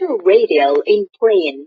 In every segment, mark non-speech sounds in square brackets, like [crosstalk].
Enter radio in plane.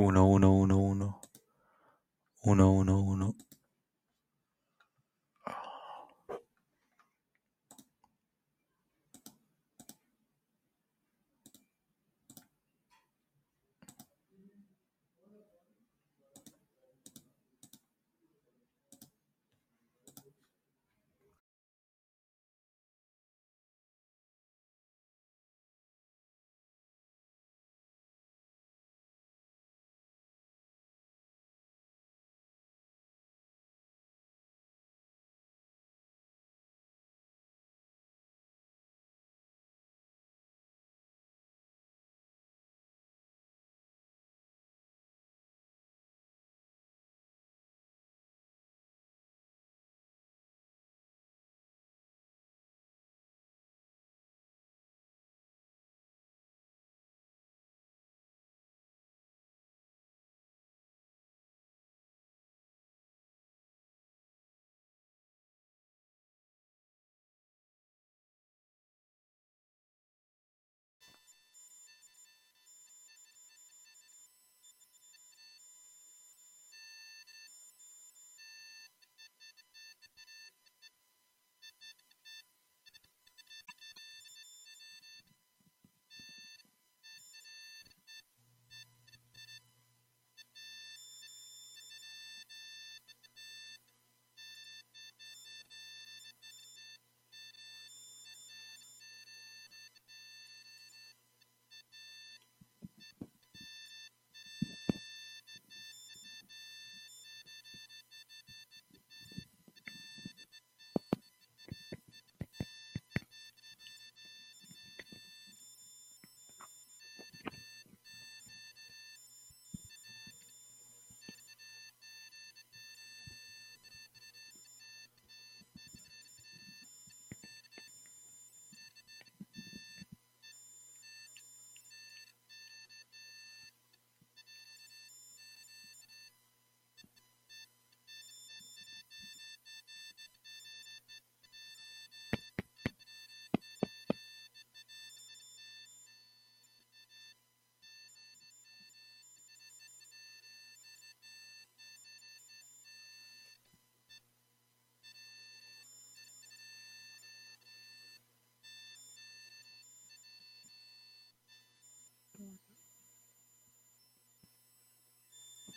Uno, uno, uno, uno. Uno, uno, uno.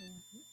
Mm-hmm.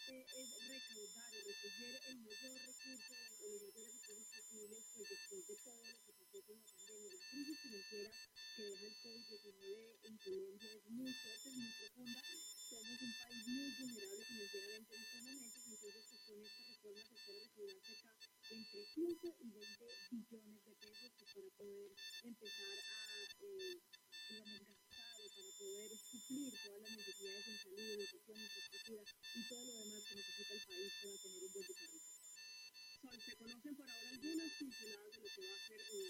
importante es recaudar o recoger el mayor recurso o los mayores recursos posibles pues después de todo lo que pasó con la pandemia, la crisis financiera que deja el COVID-19 conocen por ahora algunas pinceladas de lo que va a ser eh,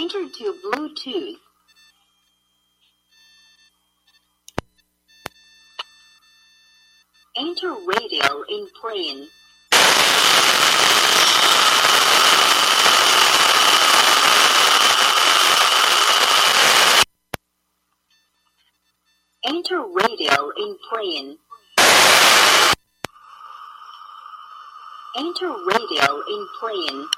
Enter to Bluetooth. Enter radio in plane. Enter radio in plane. Enter radio in plane.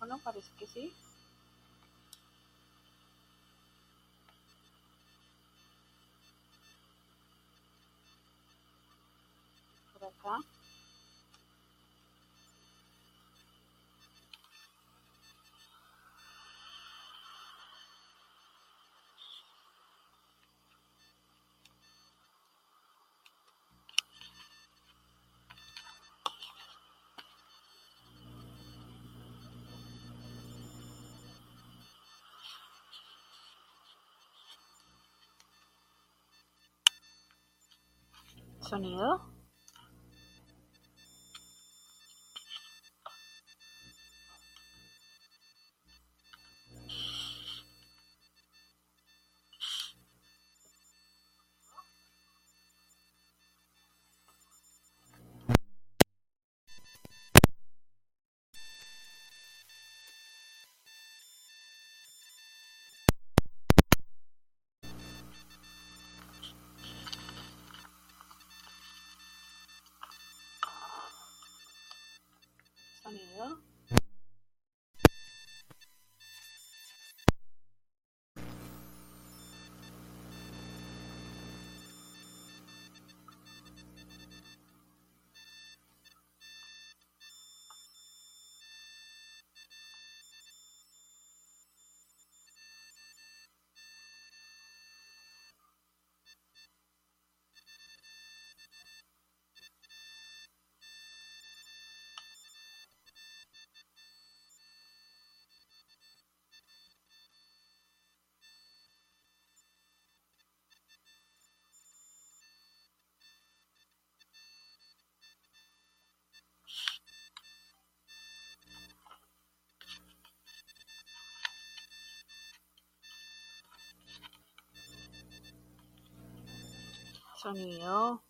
Micrófono? Parece que sí. Por acá. Sonido. 추천이에요.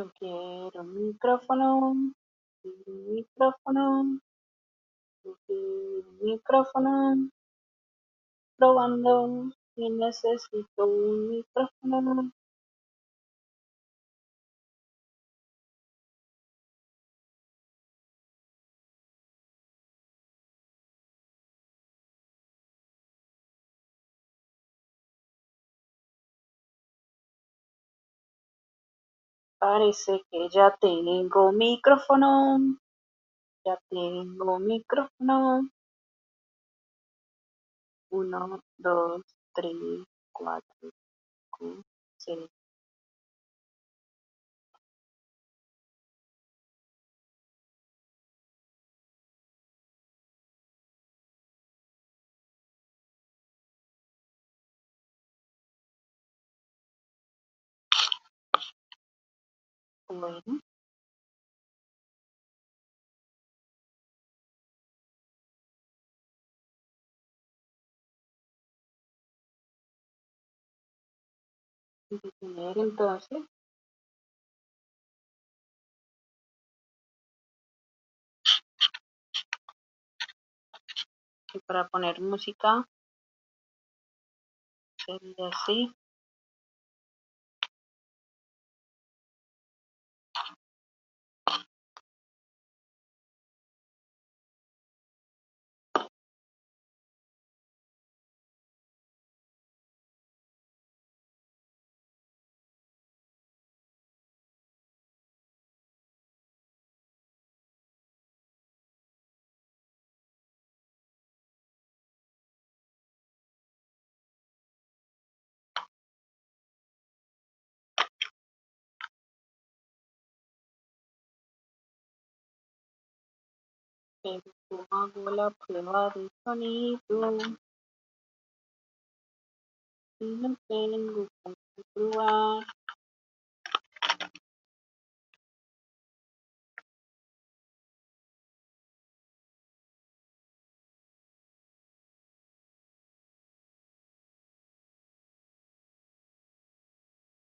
Yo quiero un micrófono. Un micrófono. Un micrófono. Probando. Y necesito un micrófono. Parece que ya tengo micrófono. Ya tengo micrófono. Uno, dos, tres, cuatro, cinco, seis. Bueno, detener entonces. Y para poner música sería así. Pero hago la prueba de sonido y no tengo probar.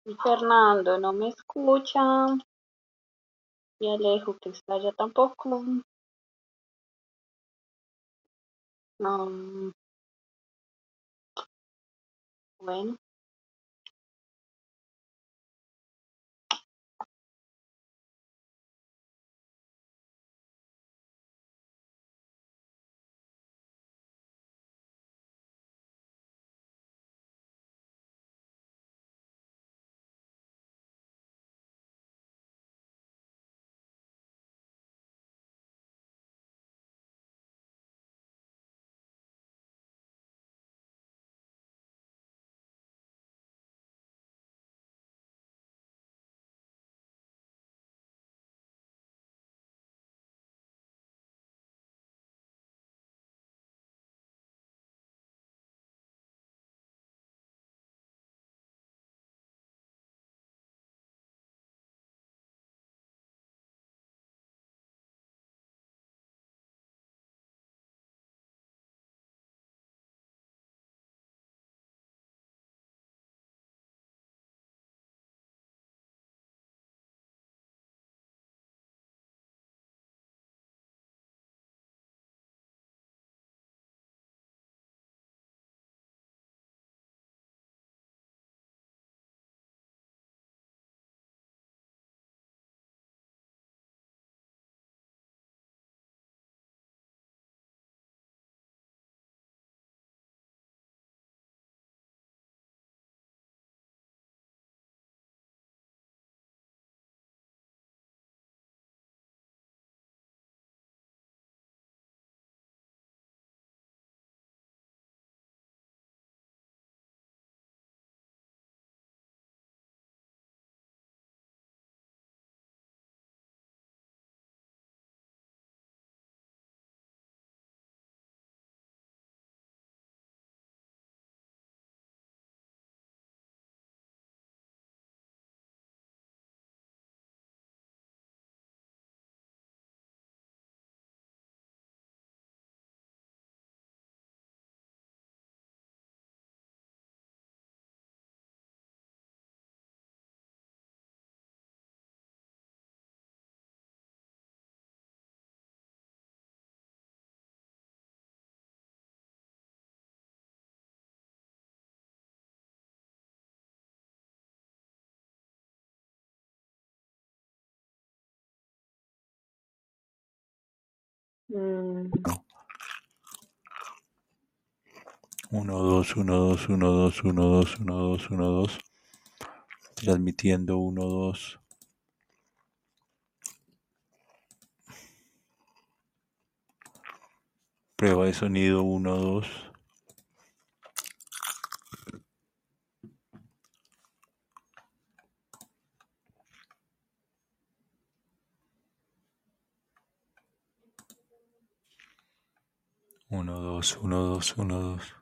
Y Fernando no me escucha. Y Alejo que está allá tampoco. No. Bueno, Mm. Uno, dos, uno, dos, uno, dos, uno, dos, uno, dos, uno, dos. Transmitiendo uno, dos. Prueba de sonido uno, dos. 1, 2, 1, 2, 1, 2.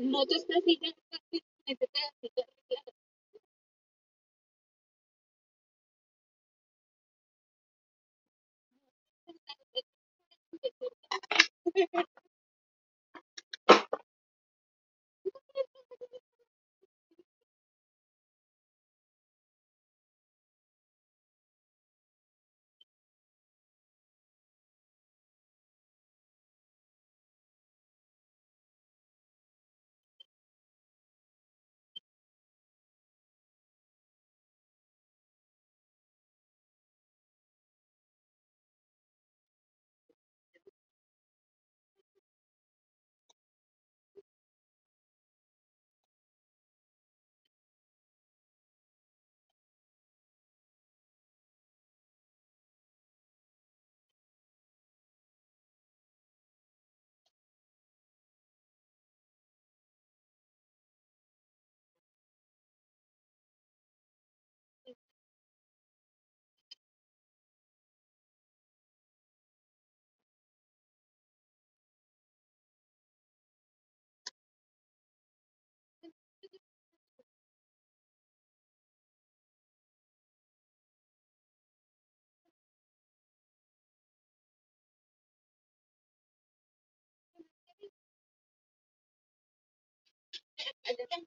no te estás diciendo que te Kiswahili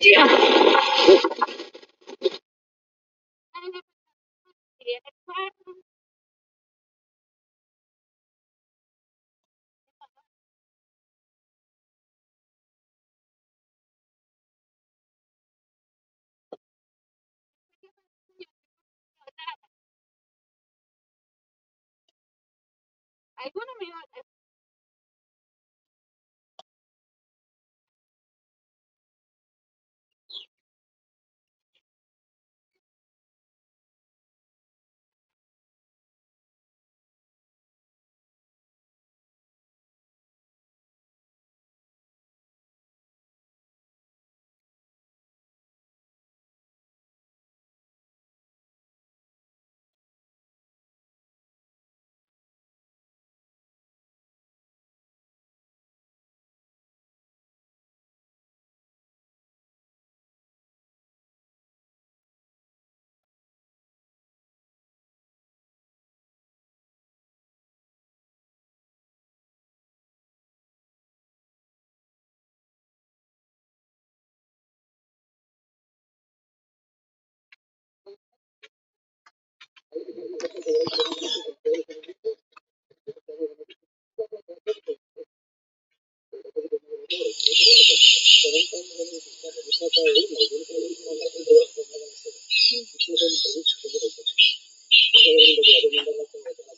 Yeah. Uno, dos, uno, dos. [laughs] California.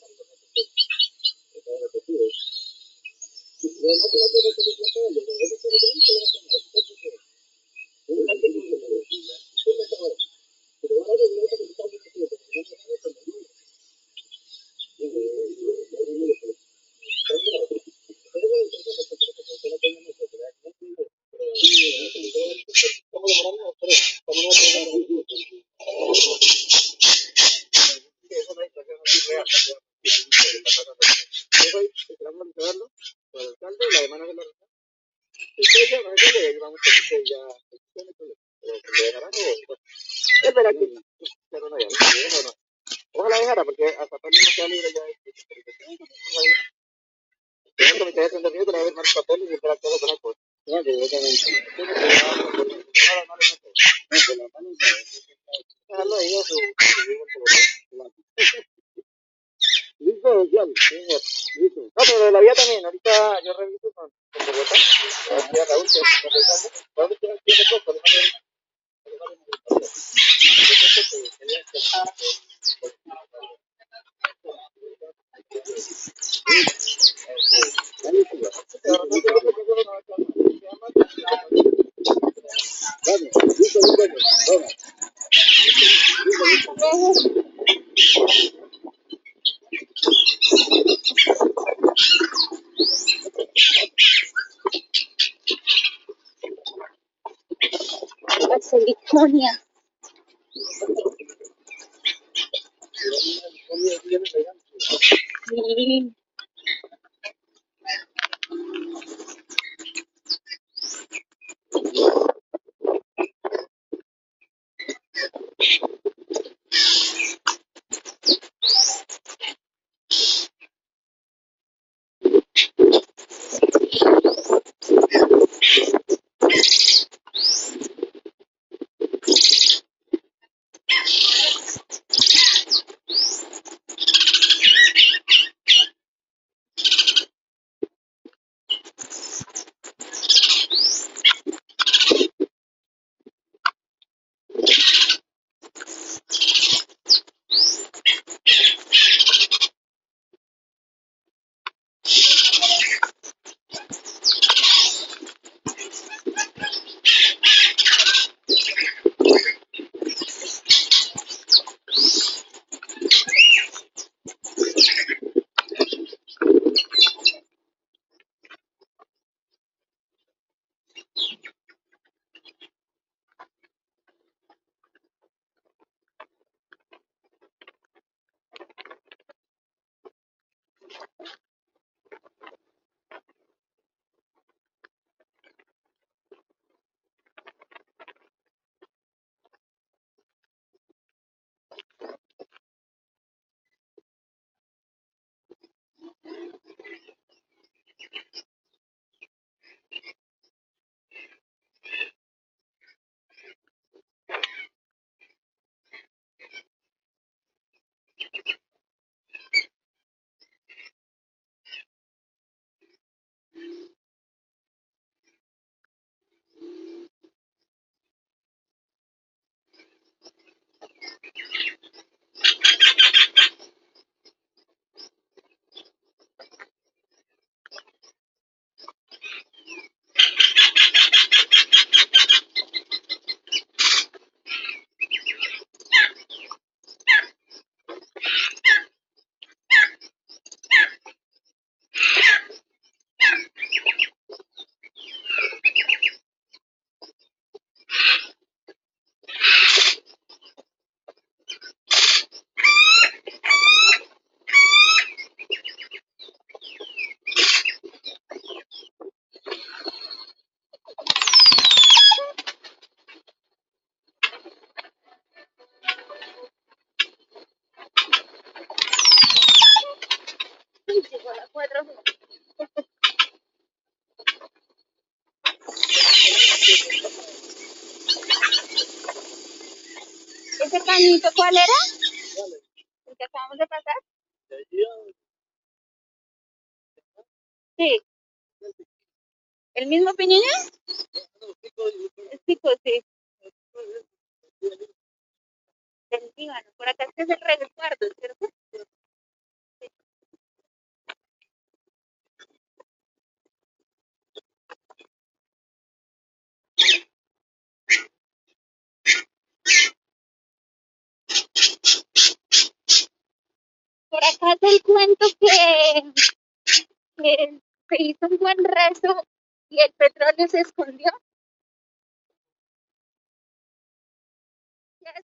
varias,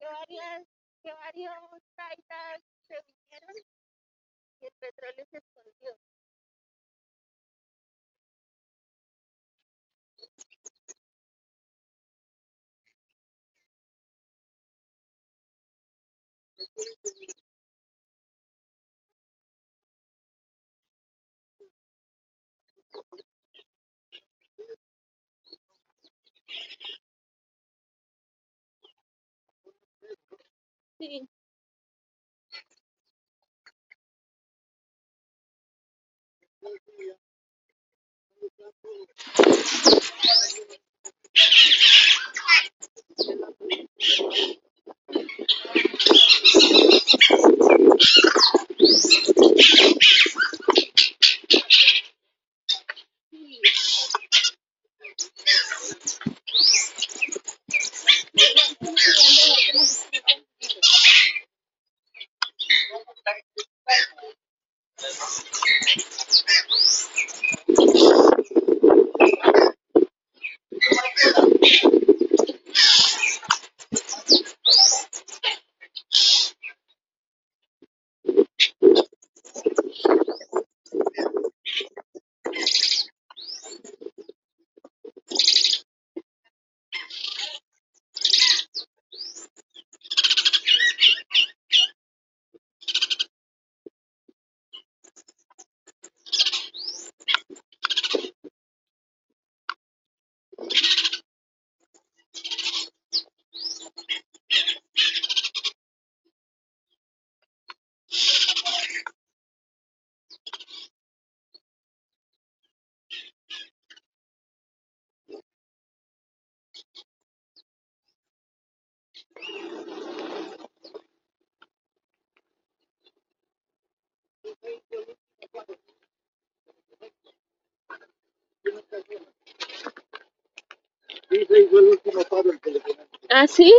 que varias, que varios taitas se vinieron y el petróleo se escondió. Thank you. gì Thank you. Ah, así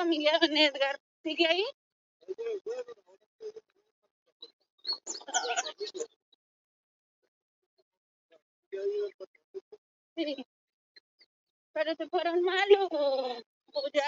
familia don Edgar sigue ahí. Sí. Pero se fueron malos o ya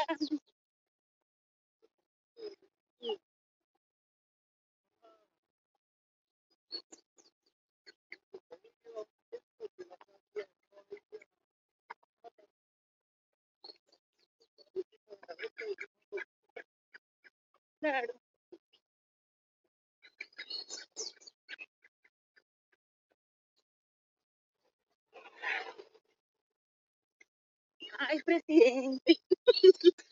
Claro. Ay, presidente. [laughs]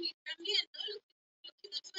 vivir cambiando nos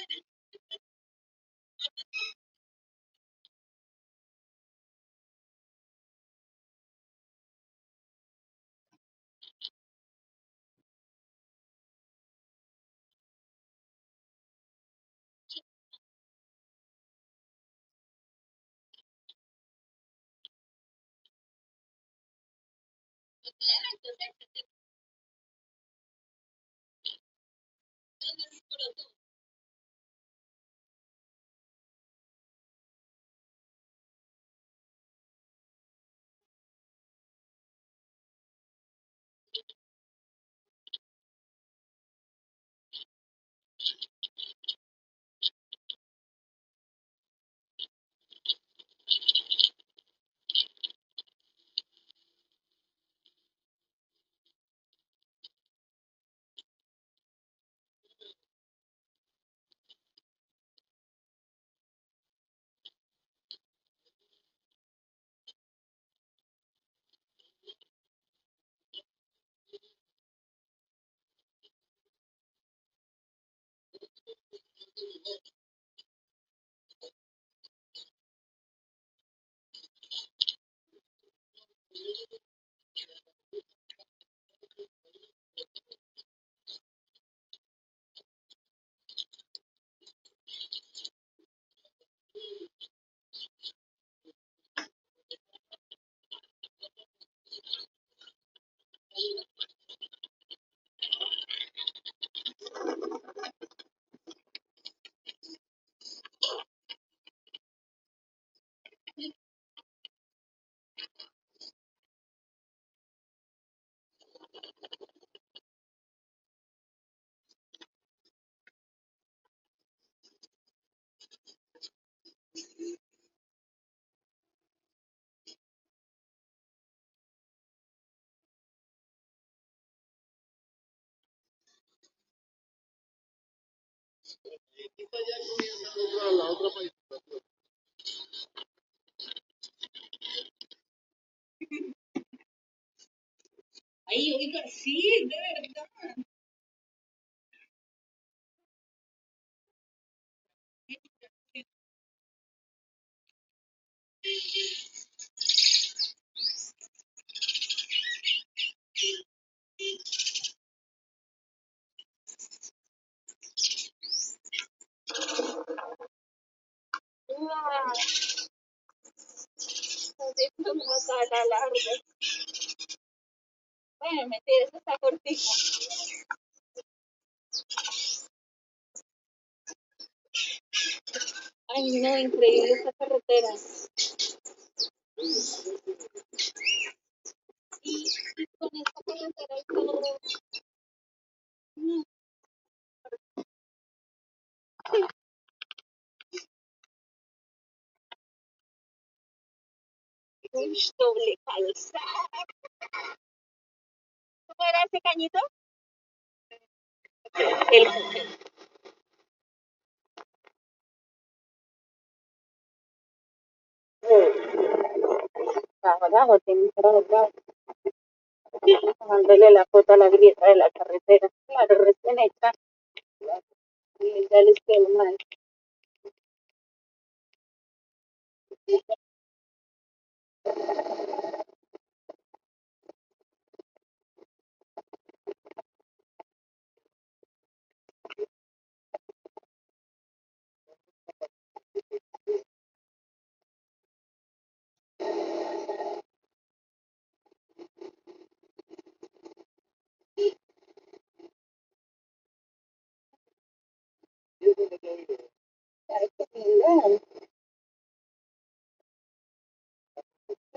Ay, oiga, sí, de verdad. Así como está la larga. Bueno, mentira, eso está cortito. Ay, no, increíble esta carretera. Y con esta carretera y todo. No, uy, doble calzada. ¿Cómo era ese cañito? El Abajo tiene que estar Mándale la foto a la grieta de la carretera. Claro, recién hecha. Y ya les quedó mal. Ay, qué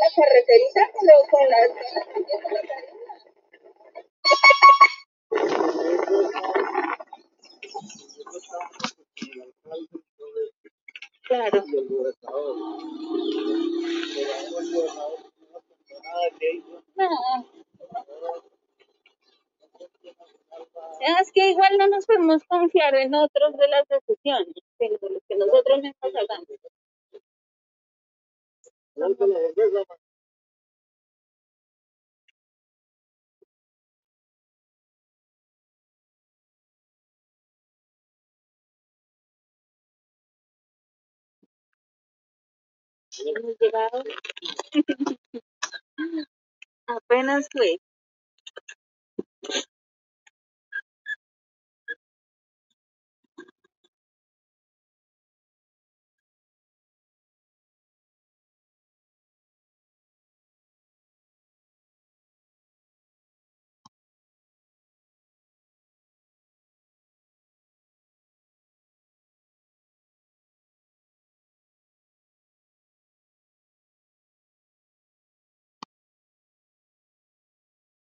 la carreterita pero con la claro. No. Es que igual no nos podemos confiar en otros de las decisiones de lo que nosotros mismos hagamos apenas fue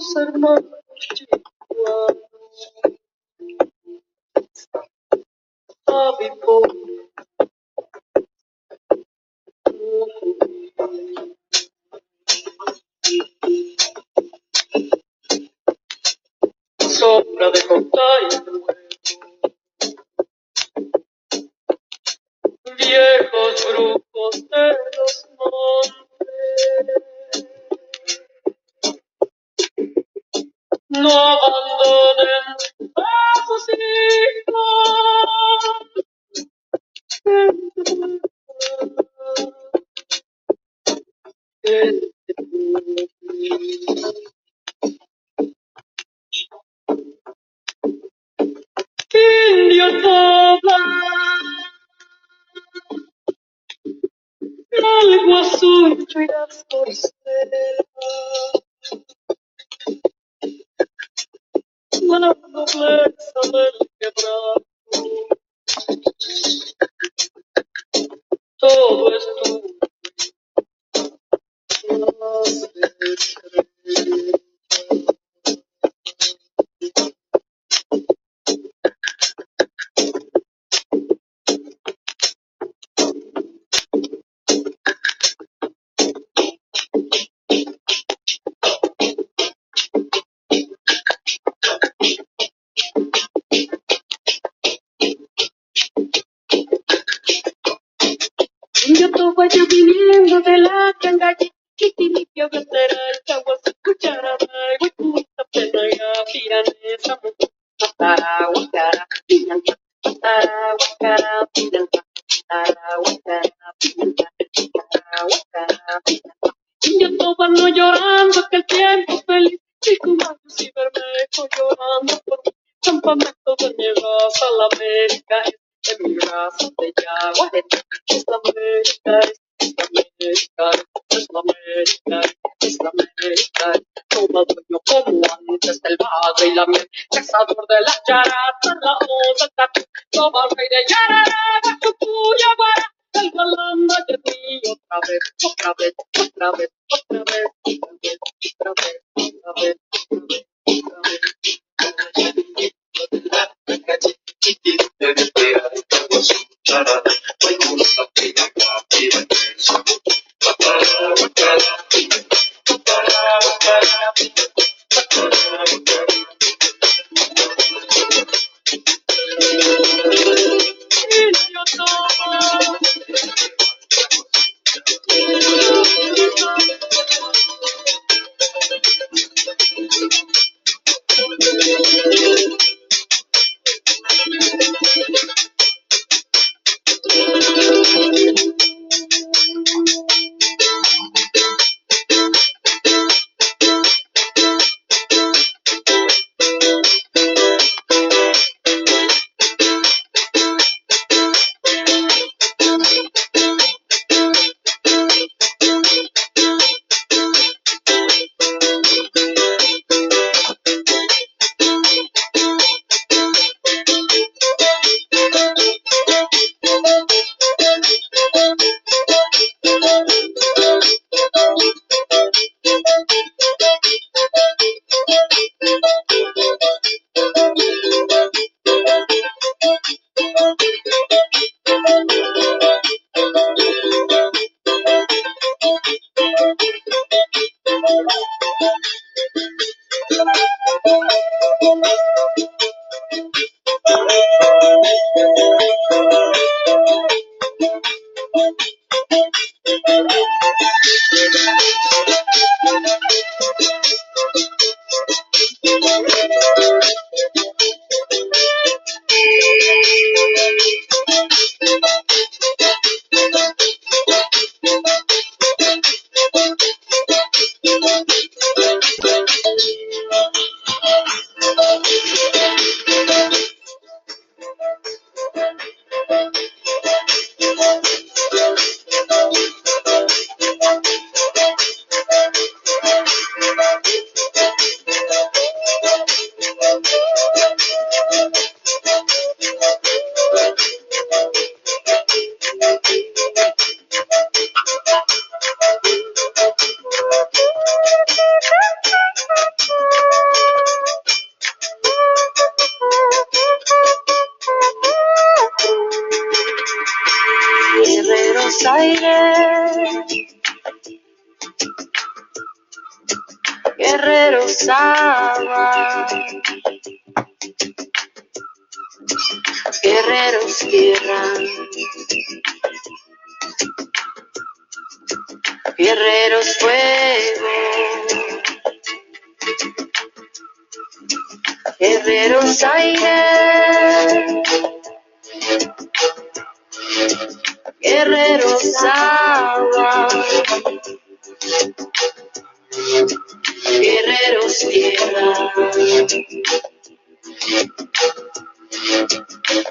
sarma çiçek şey var. Abi bu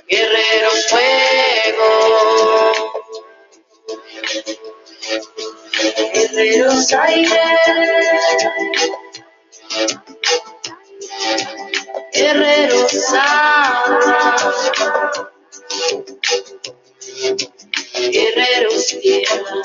guerreros fuego, guerreros aire, guerreros agua, guerreros tierra,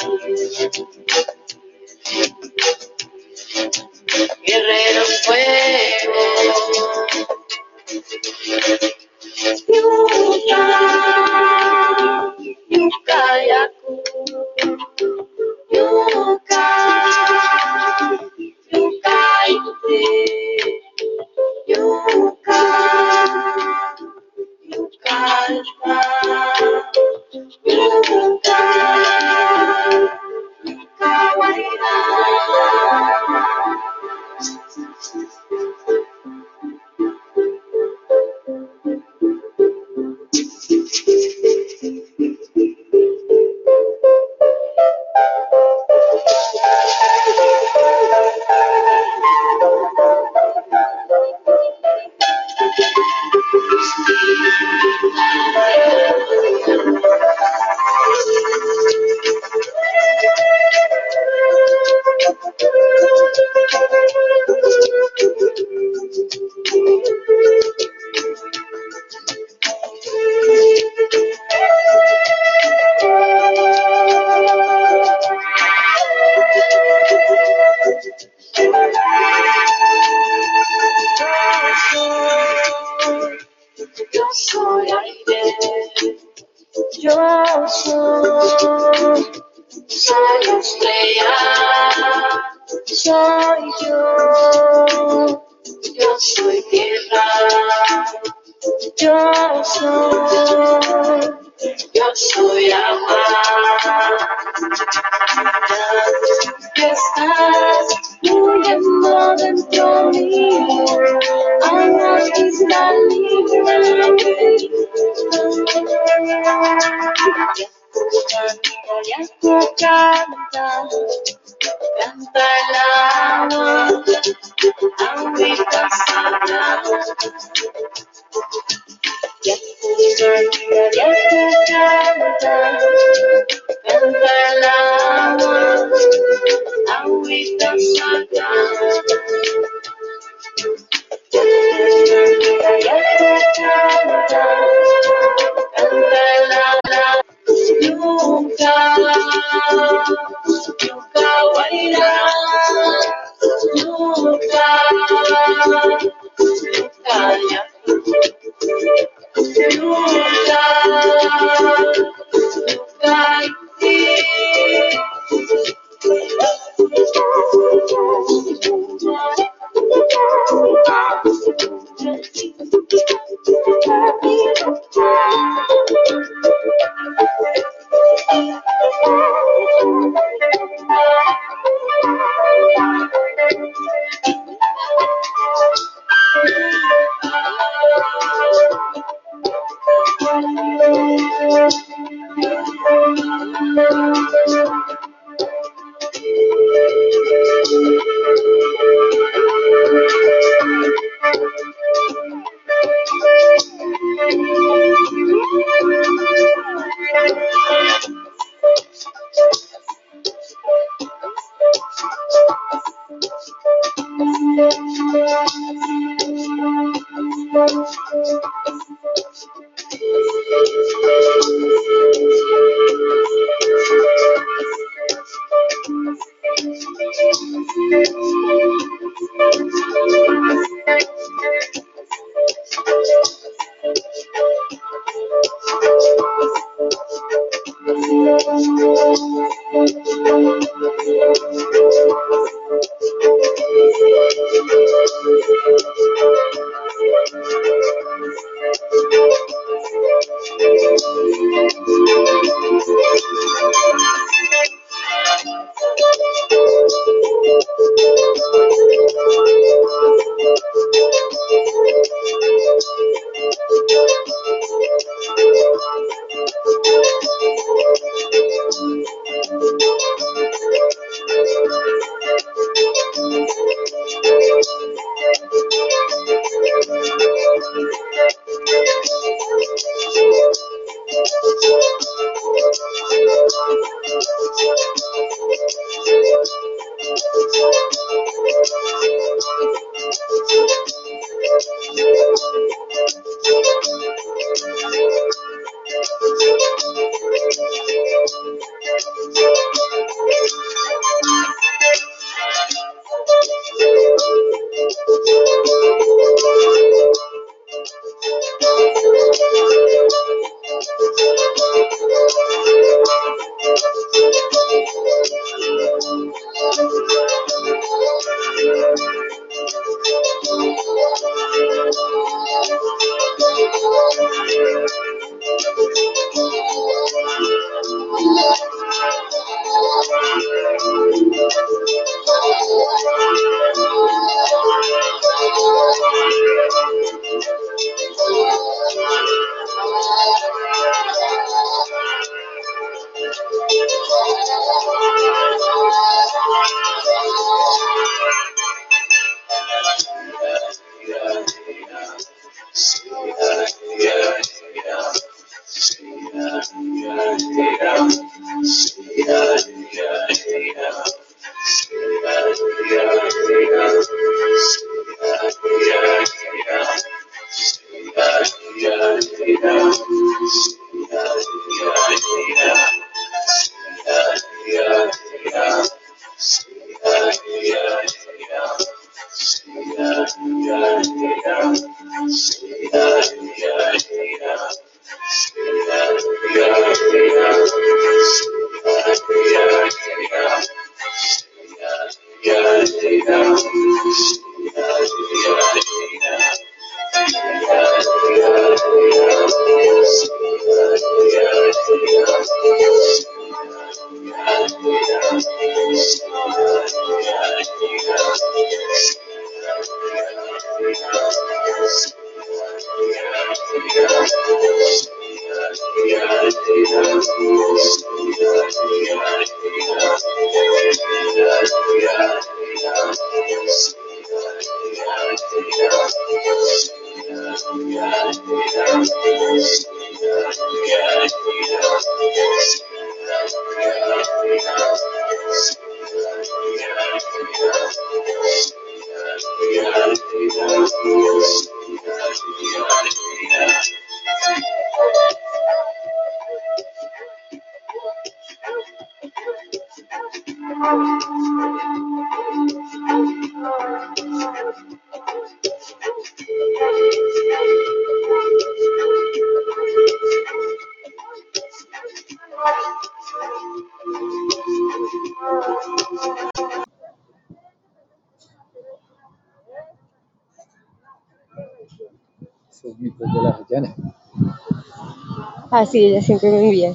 Así, ella siempre me envía.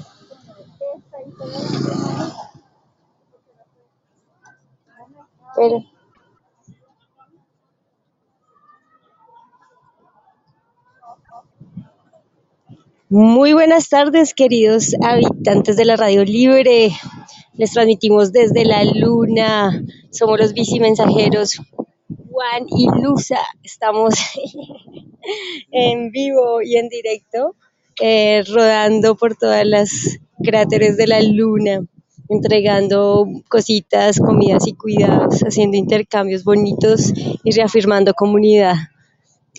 Muy buenas tardes, queridos habitantes de la Radio Libre. Les transmitimos desde la luna. Somos los bicimensajeros Juan y Luza. Estamos [laughs] en vivo y en directo, eh, rodando por todas las cráteres de la luna, entregando cositas, comidas y cuidados, haciendo intercambios bonitos y reafirmando comunidad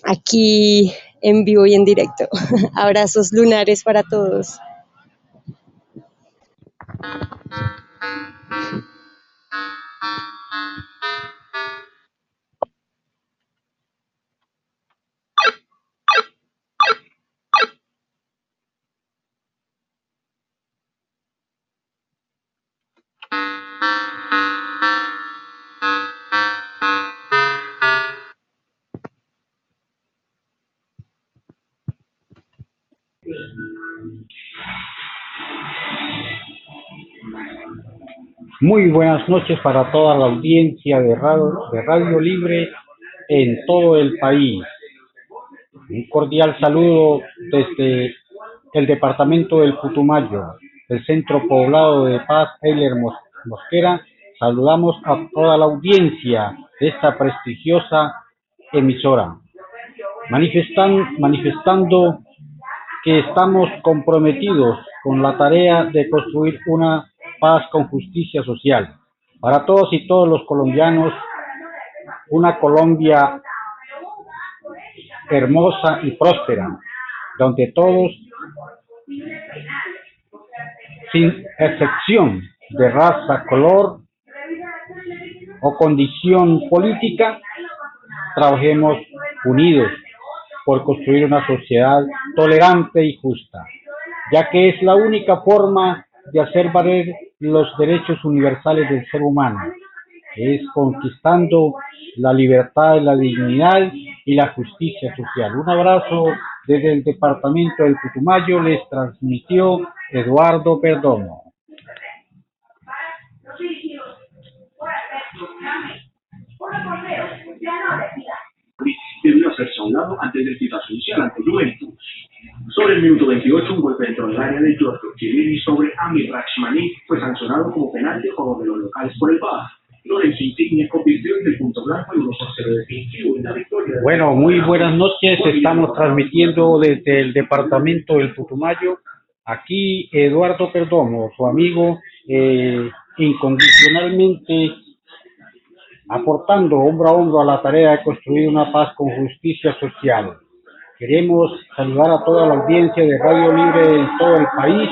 aquí en vivo y en directo. [laughs] Abrazos lunares para todos. Muy buenas noches para toda la audiencia de Radio, de Radio Libre en todo el país. Un cordial saludo desde el departamento del Putumayo, el centro poblado de Paz, Eiler Mos- Mosquera. Saludamos a toda la audiencia de esta prestigiosa emisora, manifestan, manifestando que estamos comprometidos con la tarea de construir una paz con justicia social. Para todos y todos los colombianos, una Colombia hermosa y próspera, donde todos, sin excepción de raza, color o condición política, trabajemos unidos por construir una sociedad tolerante y justa, ya que es la única forma de hacer valer los derechos universales del ser humano, es conquistando la libertad, la dignidad y la justicia social. Un abrazo desde el departamento del Putumayo les transmitió Eduardo Perdomo. ser saudado antes del titazo inicial ante Juventus. Sobre el minuto 28, un golpe dentro del área de Giorgio Chiellini sobre Amir Rachmani fue sancionado como penalti a favor de los locales por el VAR. Lorenzo Insigne convirtió en el punto blanco y 1 por 0 definitivo en la victoria. Bueno, muy buenas noches. Estamos transmitiendo desde el departamento del Putumayo. Aquí Eduardo Perdomo, su amigo, eh, incondicionalmente aportando hombro a hombro a la tarea de construir una paz con justicia social. Queremos saludar a toda la audiencia de Radio Libre en todo el país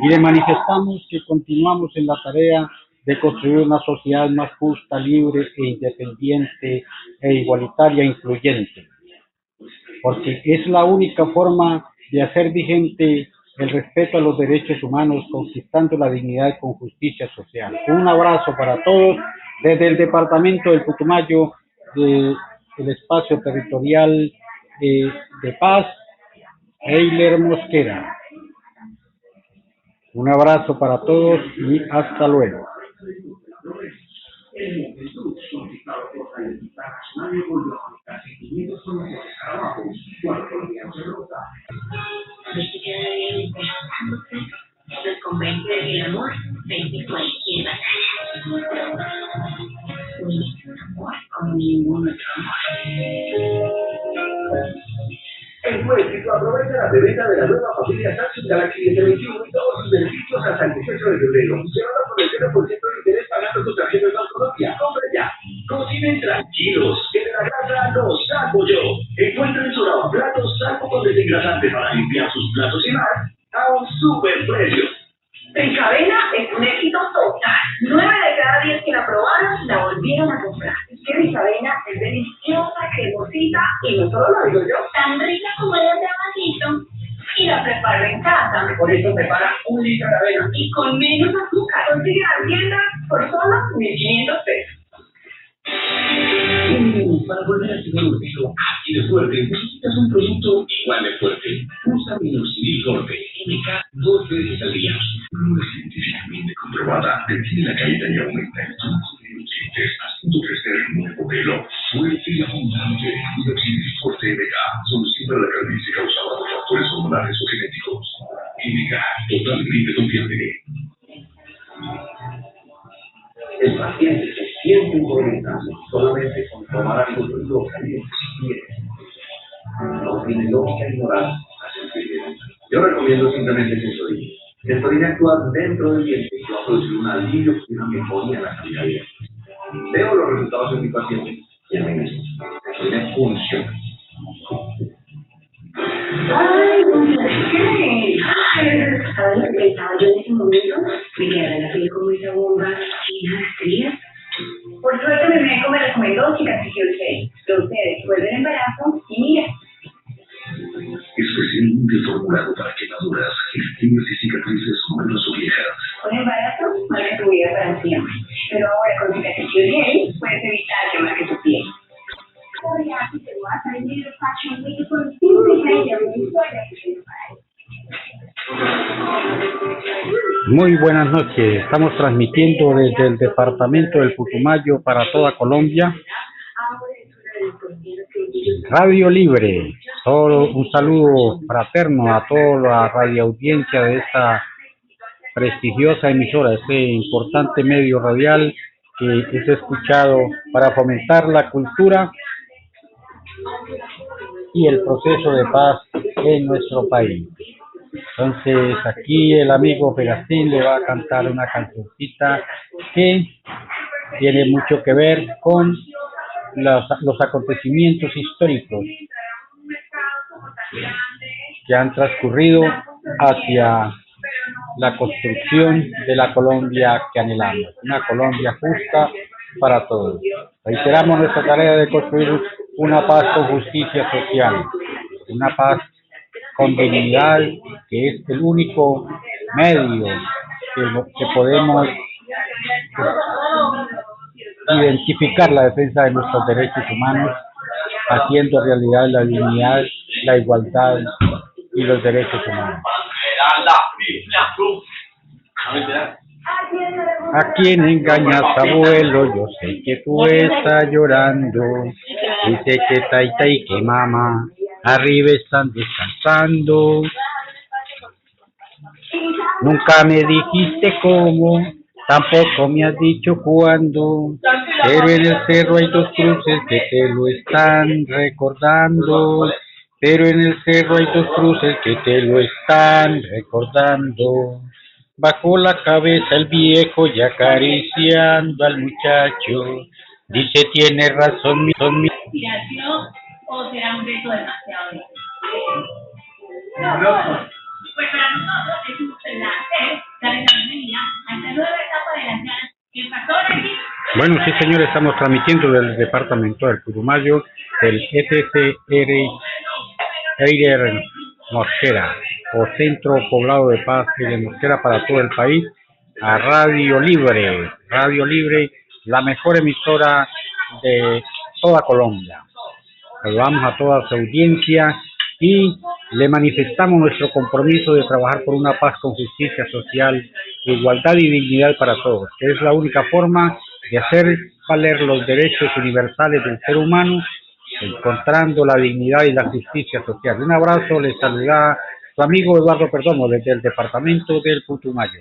y le manifestamos que continuamos en la tarea de construir una sociedad más justa, libre e independiente e igualitaria incluyente. Porque es la única forma de hacer vigente el respeto a los derechos humanos, conquistando la dignidad con justicia social. Un abrazo para todos desde el departamento del Putumayo, del espacio territorial eh, de paz, Eiler Mosquera. Un abrazo para todos y hasta luego. En México aprovecha la preventa de la nueva familia Samsung Galaxy S21 y todos sus beneficios hasta el 18 de febrero. Lleva por el 0% de interés pagando tu tarjeta de Colombia. ¡Compra ya! Cocinen tranquilos, de la casa los saco yo. Encuentren su lavaplatos saco con desengrasante para limpiar sus platos y más a un super precio. En cadena es un éxito total. Nueve de cada diez que la probaron la volvieron a comprar. Mi cadena es deliciosa, cremosita y no solo lo digo yo, tan rica como el de. Y la preparo en casa. Por eso prepara un litro de avena. Y con menos azúcar. Consigue la tienda por solo 1.500 pesos. Mm, Para volver a tener un pelo así de fuerte, necesitas un producto igual de fuerte. Usa minoxidil Forte, MK, dos veces al día. No es científicamente comprobada, detiene la caída y aumenta el flujo de haciendo crecer el nuevo pelo fuerte y abundante. Minoxidil Forte MK, solución para la calvicie causada por factores hormonales o genéticos. MK, totalmente confiable. El paciente se siente inconveniente solamente con tomar algo caliente. No tiene lógica ignorar la sensibilidad. Yo recomiendo simplemente Sensodyne. Sensodyne actúa dentro del diente y va a producir un alivio y una mejoría en la calidad de vida. Veo los resultados en mi paciente y en mí mismo. Sensodyne funciona. Ay, ¿qué? ¿sabes lo que pensaba yo en ese momento? Me quedaba la piel como esa bomba llena de estrías. Por suerte mi médico me recomendó 6. Lo usé después del embarazo y mira. Especialmente formulado para quemaduras, estrellas y cicatrices nuevas o viejas. Un embarazo marca tu vida para siempre. Pero ahora con cicatricio 6 puedes evitar que marque tu piel. Muy buenas noches. Estamos transmitiendo desde el departamento del Putumayo para toda Colombia. Radio Libre. Todo, un saludo fraterno a toda la radioaudiencia de esta prestigiosa emisora, este importante medio radial que es escuchado para fomentar la cultura y el proceso de paz en nuestro país. Entonces aquí el amigo Pegastín le va a cantar una cancioncita que tiene mucho que ver con los, los acontecimientos históricos que han transcurrido hacia la construcción de la Colombia que anhelamos, una Colombia justa para todos. Reiteramos nuestra tarea de construir una paz con justicia social, una paz con dignidad, que es el único medio que, que podemos identificar la defensa de nuestros derechos humanos, haciendo realidad la dignidad la igualdad y los derechos humanos. ¿A quién engañas, abuelo? Yo sé que tú estás llorando. Dice que taita y que mamá arriba están descansando. Nunca me dijiste cómo, tampoco me has dicho cuándo. Pero en el cerro hay dos cruces que te lo están recordando. Pero en el cerro hay dos cruces que te lo están recordando. Bajó la cabeza el viejo y acariciando al muchacho. Dice, tiene razón, mi, son mi... o será un reto demasiado? Pues para nosotros es un placer la bienvenida a esta nueva etapa de las ganas que pasó aquí. Bueno, sí, señor, estamos transmitiendo desde el departamento del Putumayo, del FCR Eider Mosquera, o Centro Poblado de Paz de Mosquera para todo el país, a Radio Libre, Radio Libre, la mejor emisora de toda Colombia. Saludamos a toda su audiencia y le manifestamos nuestro compromiso de trabajar por una paz con justicia social, igualdad y dignidad para todos, que es la única forma de hacer valer los derechos universales del ser humano, encontrando la dignidad y la justicia social. Un abrazo, les saluda su amigo Eduardo Perdomo desde el departamento del Putumayo.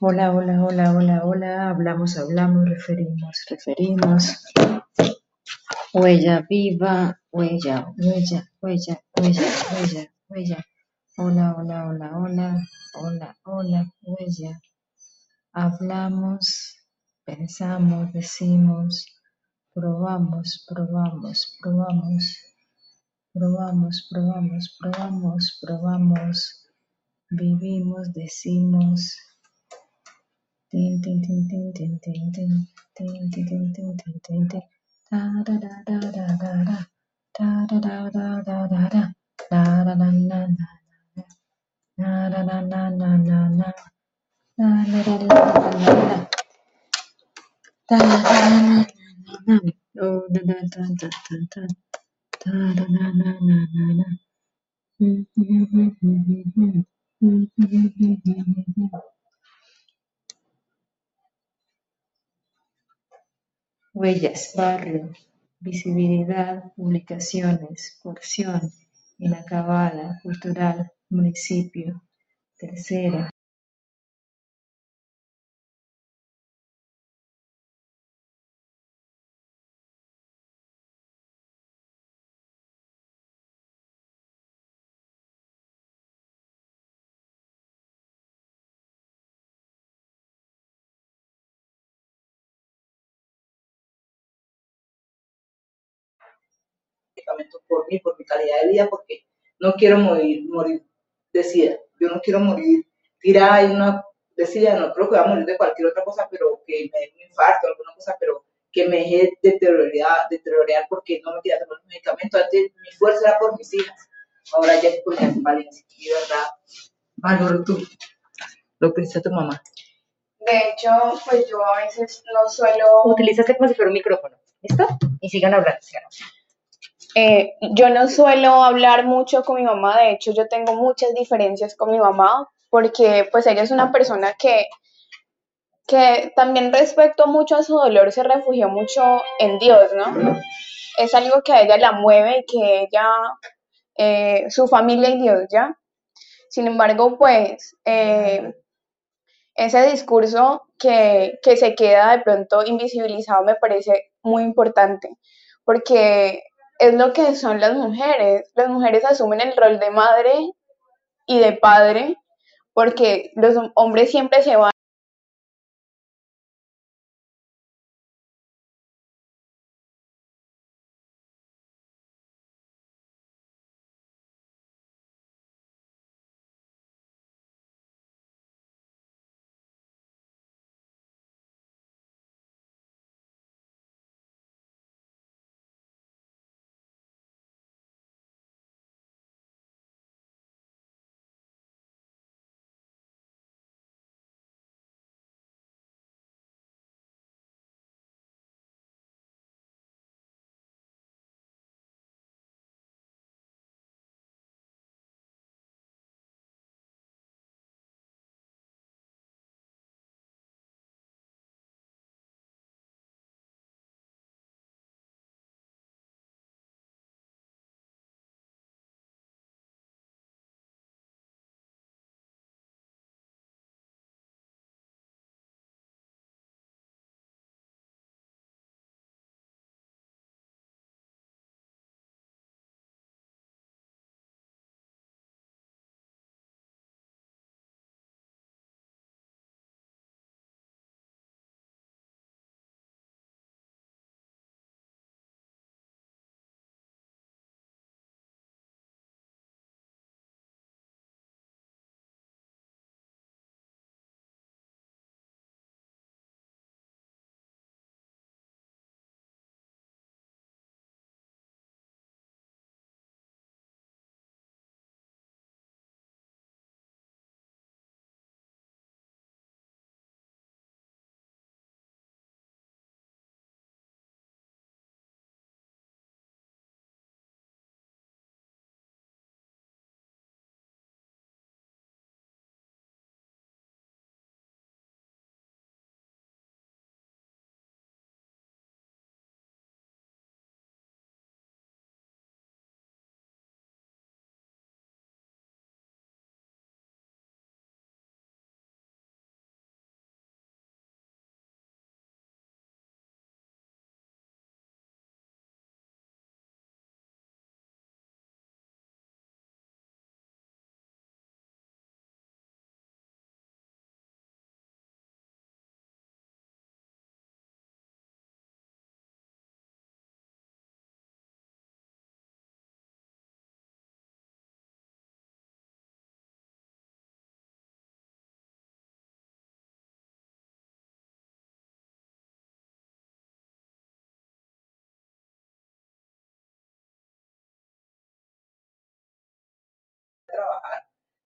Hola, hola, hola, hola, hola. Hablamos, hablamos, referimos, referimos. Huella viva, huella, huella, huella, huella, huella, huella. Hola, hola, hola, hola, hola, hola, huella. Hablamos, pensamos, decimos, probamos, probamos, probamos, probamos, probamos, probamos, probamos, vivimos, decimos. Tin, tin, tin, tin, tin, tin, tin, tin, tin, tin, tin, tin, tin, tin. Ta, da, da, da, da, da, da. Ta, da, da, da, da, da, da. Da, da, da, na, na, na. Na, da, da, na, na, na, na. Na, da, da, da, da, da, da. Da, da, da, na, na, na, na. Oh, da, da, da, da, da, da. Da, da, na, na, na, na, na. Mm, mm, mm, mm, mm, mm. Mm, mm, mm, mm, mm, mm. Huellas, barrio, visibilidad, publicaciones, porción, inacabada, cultural, municipio, tercera. Medicamentos por mí, por mi calidad de vida, porque no quiero morir, morir de SIDA. Yo no quiero morir tirada en una de SIDA, no creo que voy a morir de cualquier otra cosa, pero que me dé un infarto, alguna cosa, pero que me deje deteriorar, deteriorar porque no me quería tomar los medicamentos. Antes mi fuerza era por mis hijas, ahora ya es por mi Valencia. Y de verdad, valoro tú lo que dice tu mamá. De hecho, pues yo a veces no suelo... Utilízate como si fuera un micrófono. ¿Listo? Y sigan hablando. sigan hablando. Eh, yo no suelo hablar mucho con mi mamá, de hecho yo tengo muchas diferencias con mi mamá porque pues ella es una persona que, que también respecto mucho a su dolor se refugió mucho en Dios, ¿no? Es algo que a ella la mueve y que ella, eh, su familia y Dios, ¿ya? Sin embargo, pues eh, ese discurso que, que se queda de pronto invisibilizado me parece muy importante porque es lo que son las mujeres. Las mujeres asumen el rol de madre y de padre porque los hombres siempre se van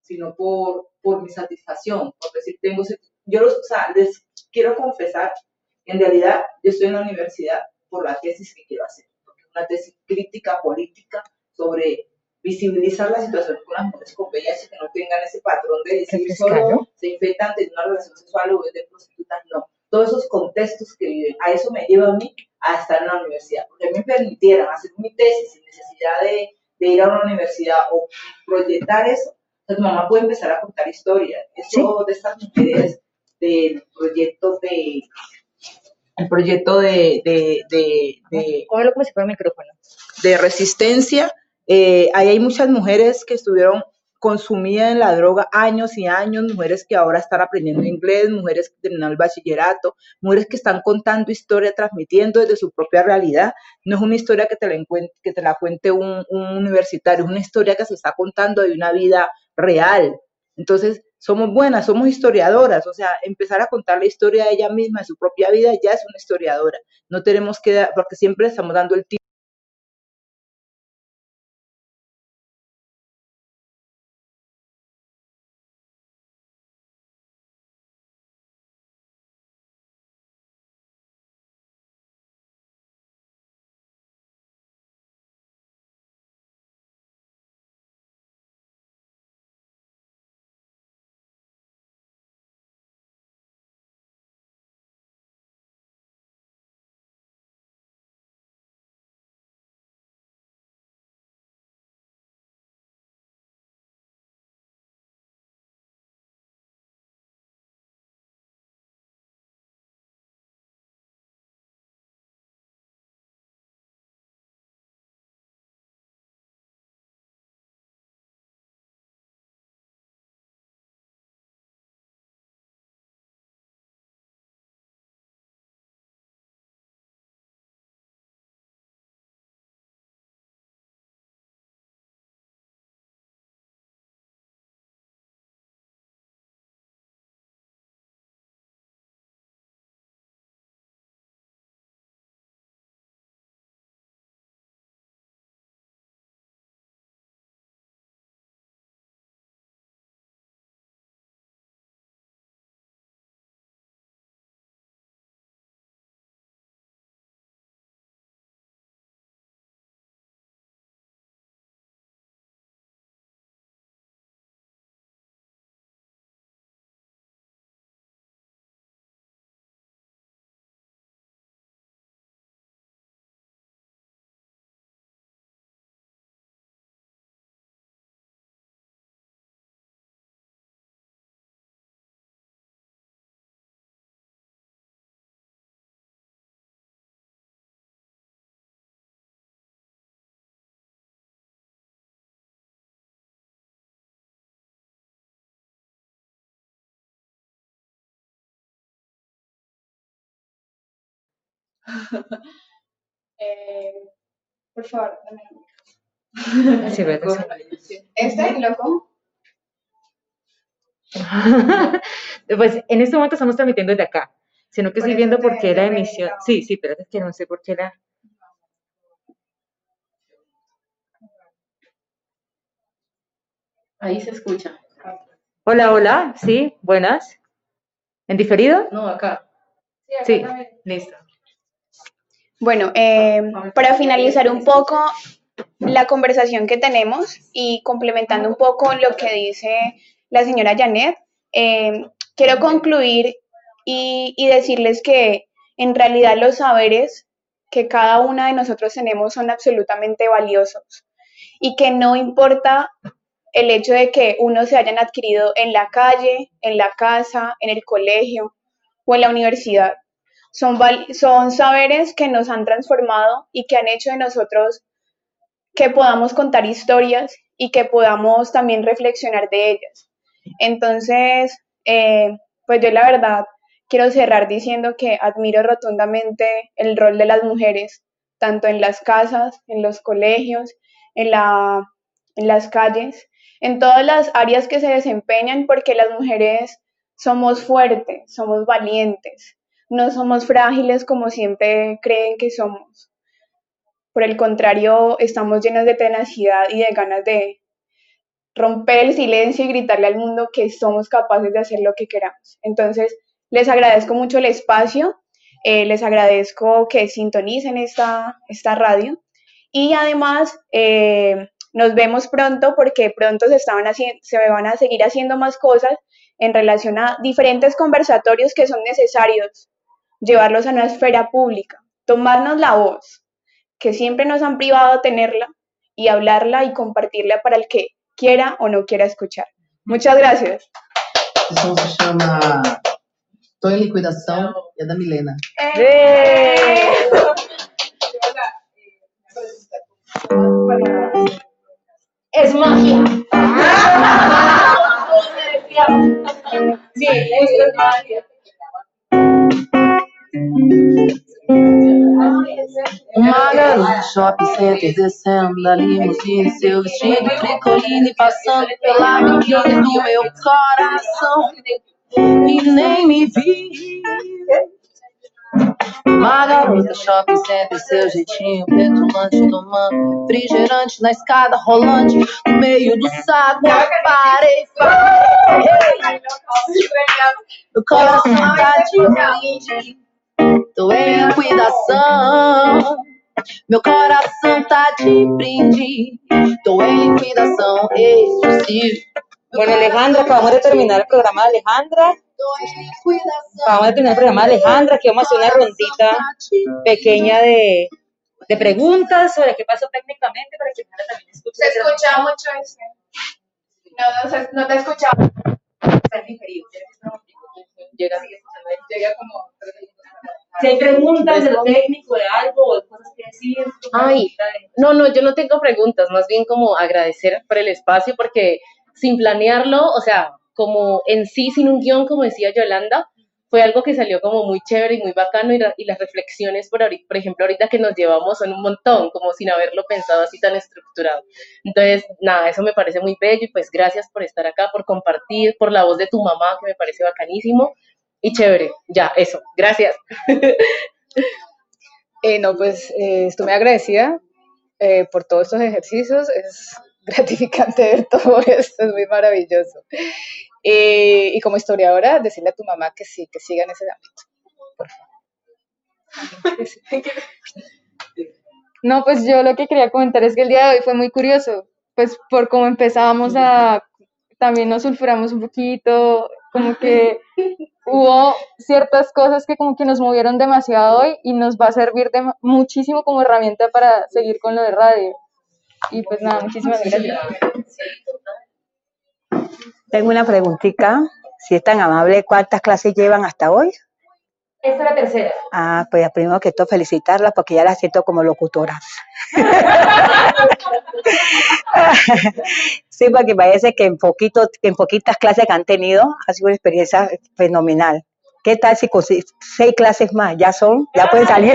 sino por, por mi satisfacción, por decir, tengo, yo los, o sea, les quiero confesar, en realidad yo estoy en la universidad por la tesis que quiero hacer, porque es una tesis crítica política sobre visibilizar la situación con las mujeres con VIH que no tengan ese patrón de decir solo se infectan de una relación sexual o de prostitutas, no. Todos esos contextos que viven, a eso me lleva a mí a estar en la universidad, porque me permitieran hacer mi tesis sin necesidad de, de ir a una universidad o proyectar eso, entonces mamá puede empezar a contar historias. Eso de estas mujeres del proyecto de el proyecto de, de, de, de, como si fuera un micrófono. de resistencia, eh, ahí hay muchas mujeres que estuvieron consumidas en la droga años y años, mujeres que ahora están aprendiendo inglés, mujeres que terminaron el bachillerato, mujeres que están contando historia, transmitiendo desde su propia realidad. No es una historia que te la, que te la cuente un, un universitario, es una historia que se está contando de una vida real. Entonces, somos buenas, somos historiadoras, o sea, empezar a contar la historia de ella misma, de su propia vida, ya es una historiadora. No tenemos que, porque siempre estamos dando el tiempo. [laughs] Eh, por favor, dame micro. Sí. ¿Este, loco? [laughs] pues en este momento estamos transmitiendo desde acá, sino que Por estoy viendo por qué la emisión. Sí, sí, pero es que no sé por qué la. Ahí se escucha. Hola, hola, sí, buenas. ¿En diferido? No, acá. Sí, listo. Bueno, eh, para finalizar un poco la conversación que tenemos y complementando un poco lo que dice la señora Janet, eh, quiero concluir y, y decirles que en realidad los saberes que cada una de nosotros tenemos son absolutamente valiosos y que no importa el hecho de que unos se hayan adquirido en la calle, en la casa, en el colegio o en la universidad. Son, son saberes que nos han transformado y que han hecho de nosotros que podamos contar historias y que podamos también reflexionar de ellas. Entonces, eh, pues yo la verdad quiero cerrar diciendo que admiro rotundamente el rol de las mujeres, tanto en las casas, en los colegios, en, la, en las calles, en todas las áreas que se desempeñan, porque las mujeres somos fuertes, somos valientes, no somos frágiles como siempre creen que somos. Por el contrario, estamos llenas de tenacidad y de ganas de romper el silencio y gritarle al mundo que somos capaces de hacer lo que queramos. Entonces, les agradezco mucho el espacio, eh, les agradezco que sintonicen esta, esta radio y además eh, nos vemos pronto porque pronto se, estaban se van a seguir haciendo más cosas en relación a diferentes conversatorios que son necesarios, llevarlos a una esfera pública, tomarnos la voz, que siempre nos han privado de tenerla y hablarla y compartirla para el que quiera o no quiera escuchar. Muchas gracias. Som se chama Tô em Liquidação e é da Milena. Es magia. [laughs] Sí, es magia. Uma garota no shopping center descendo da limusine Seu vestido tricoline passando pela biquíni do meu coração. E nem me vi. Uma garota shopping center Seu jeitinho petulante Tomando refrigerante na escada rolante No meio do saguão Parei, parei Meu coração tá de brinde Em liquidação. Meu coração tá de brinde. Tô em liquidação exclusiva. Bueno, Alejandra, acabamos de terminar el programa de Alejandra. Acabamos de terminar el programa de Alejandra. Aquí vamos a hacer una rondita pequeña de, de preguntas sobre qué pasó técnicamente para que Alejandra también escuche. Se escucha mucho ese. No, no, se- no te escuchaba. Está diferido. Llega, llega como... Si hay preguntas de lo técnico, de algo, o de cosas que decir. Ay, no, no, yo no tengo preguntas, más bien como agradecer por el espacio, porque sin planearlo, o sea, como en sí, sin un guion, como decía Yolanda, fue algo que salió como muy chévere y muy bacano, y, la- y las reflexiones, por, ahorita, por ejemplo, ahorita que nos llevamos son un montón, como sin haberlo pensado así tan estructurado. Entonces, nada, eso me parece muy bello, y pues gracias por estar acá, por compartir, por la voz de tu mamá, que me parece bacanísimo, y chévere, ya, eso, gracias. [laughs] Eh, no, pues eh, estoy muy agradecida eh, por todos estos ejercicios. Es [laughs] gratificante ver todo esto, es muy maravilloso. Eh, y como historiadora, decirle a tu mamá que sí, que siga en ese ámbito. Por favor. No, pues yo lo que quería comentar es que el día de hoy fue muy curioso, pues por cómo empezábamos a, también nos sulfuramos un poquito, como que [laughs] hubo ciertas cosas que como que nos movieron demasiado hoy y nos va a servir de muchísimo como herramienta para seguir con lo de radio. Y pues nada, muchísimas gracias. Tengo una preguntita, si es tan amable, ¿cuántas clases llevan hasta hoy? Esta es la tercera. Ah, pues primero que todo felicitarlas porque ya las siento como locutoras. [laughs] Sí, porque parece que en poquito, en poquitas clases que han tenido ha sido una experiencia fenomenal. ¿Qué tal si seis clases más ya son, ya pueden salir?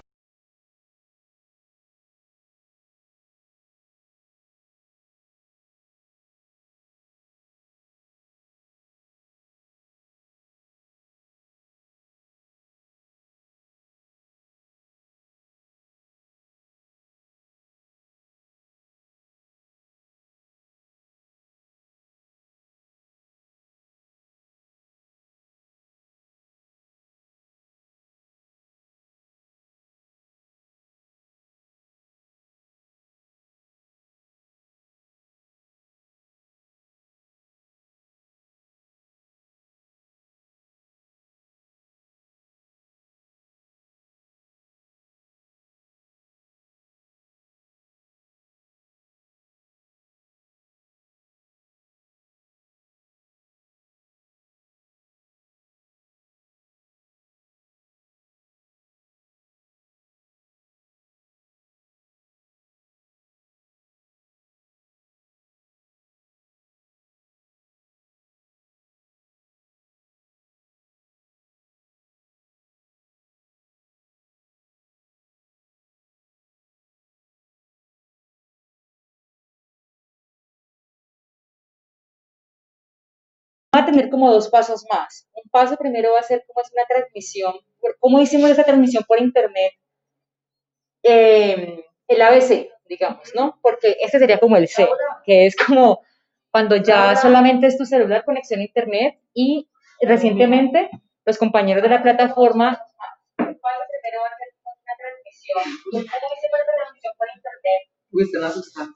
Va a tener como dos pasos más. Un paso primero va a ser cómo es una transmisión, por- cómo hicimos esa transmisión por internet, eh, el ABC, digamos, ¿no? Porque este sería como el C, que es como cuando ya solamente es tu celular, conexión a internet y recientemente los compañeros de la plataforma Uy, están asustados.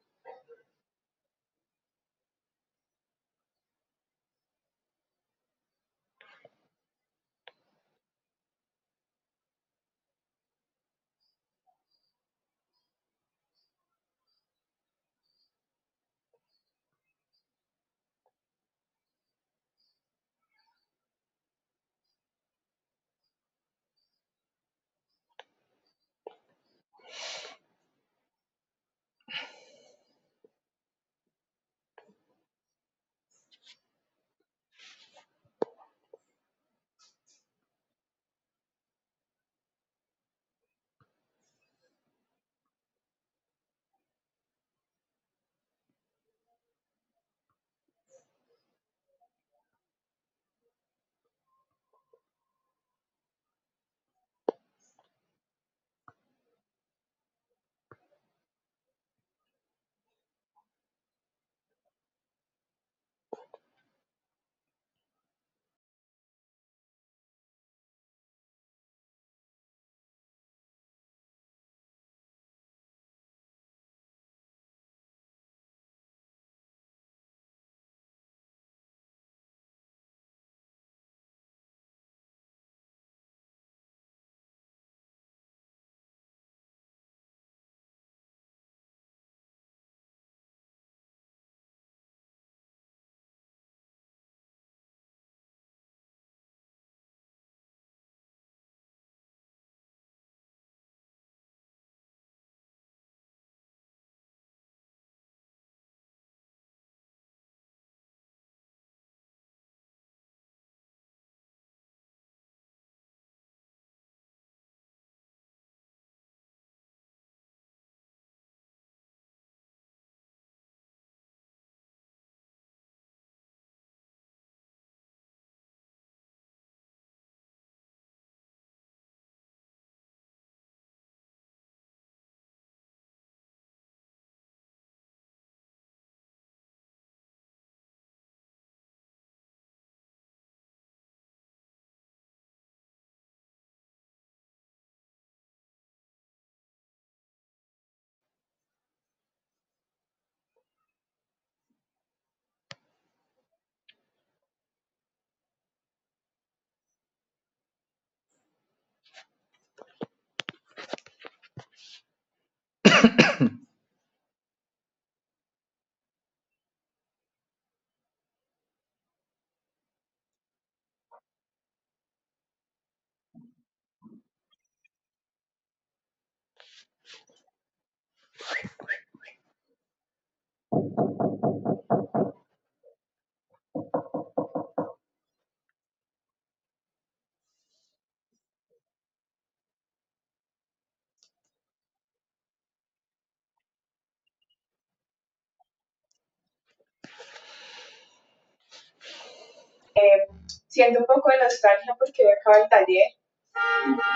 Eh, siento un poco de nostalgia porque voy acaba el taller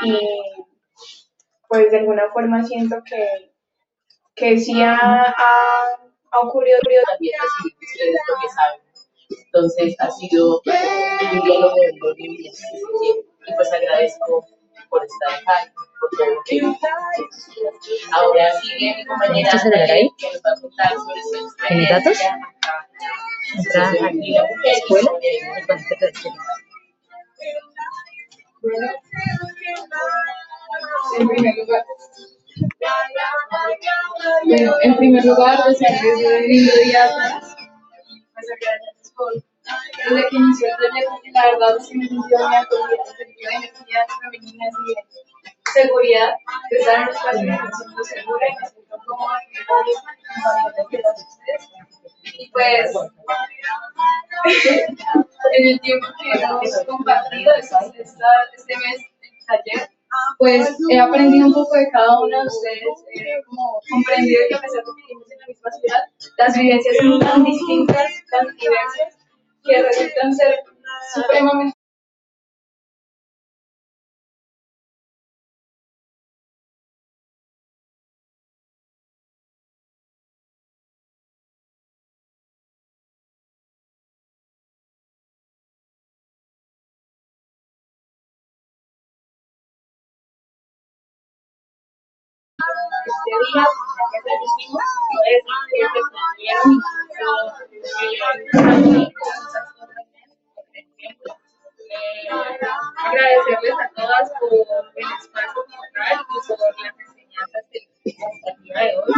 y pues de alguna forma siento que que sí ha, ha, ha ocurrido también recibir de ustedes lo que saben. Entonces ha sido un diálogo muy bien. Y pues agradezco por estar acá, por todo lo que Ahora sigue mi compañera que nos va a contar sobre su ¿En mis datos? experiencia acá. Entrada Aquí en la escuela escuela. En primer lugar, bueno, en primer lugar, lindo día a todas. Pues desde que inició el porque la verdad es que me sentí muy acogida, sentí de energías femeninas y de seguridad, de estar en un espacio que me siento segura y me siento cómoda y me siento ustedes. Y pues, en el tiempo que hemos compartido este, este mes de taller, pues he aprendido un poco de cada uno de ustedes, he como comprendido que a pesar de que vivimos en la misma ciudad, las vivencias son tan distintas, tan diversas, que resultan ser supremamente este día, que les dijimos, pues, que se cumplieron incluso eh, agradecerles a todas por el espacio como y por las enseñanzas que hasta el día de hoy.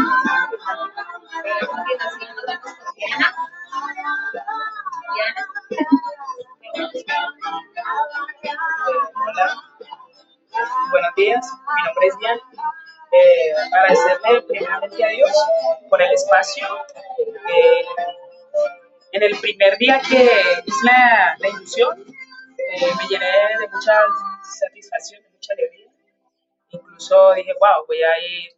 A continuación nos vamos con Diana. Diana. Hola, buenos días, mi nombre es Diana. Eh, agradecerle primeramente a Dios por el espacio. Eh, en el primer día que hice la, la inducción, eh, me llené de mucha satisfacción, de mucha alegría. Incluso dije, wow, voy a ir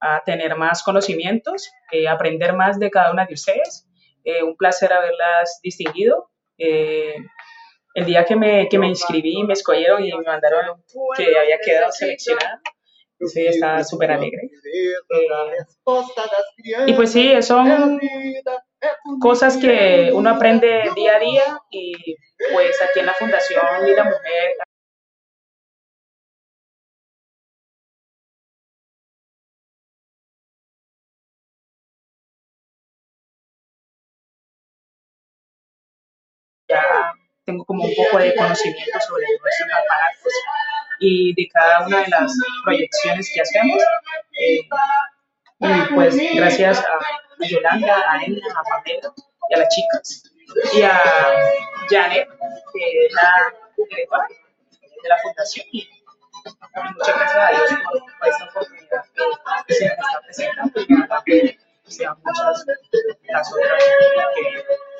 a tener más conocimientos, aprender más de cada una de ustedes. Eh, un placer haberlas distinguido. Eh, el día que me, que me inscribí, me escogieron y me mandaron que había quedado seleccionada. Sí, estaba súper alegre. Eh, y pues sí, son cosas que uno aprende día a día y pues aquí en la Fundación Lila Mujer ya tengo como un poco de conocimiento sobre estos aparatos y de cada una de las proyecciones que hacemos. Eh, y pues gracias a, Yolanda, a Elena, a Pamela y a las chicas y a Janet, que es la directora de la fundación. Y muchas gracias a Dios por, esta oportunidad que, se nos está presentando y que muchas las otras que.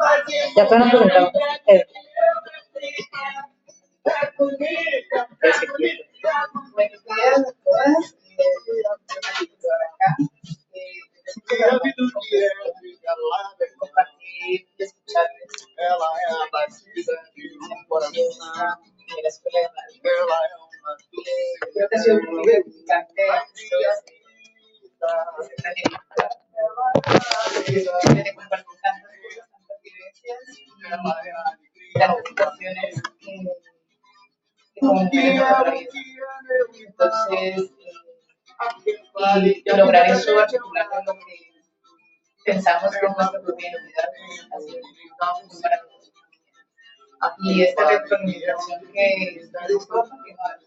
Gracias. Ya fueron presentados. Eh, Buenos días a todas. Eh, por acá. Eh, compartir y escucharles en la escuela de radio. Eh, creo que ha sido muy gratificante esto de este trayecto. De compartir tantas vivencias y que que. Entonces, eh, lograr eso articular con lo que pensamos que es nuestra propia identidad, muy maravilloso. Y esta retroalimentación que está dispuesta continuar.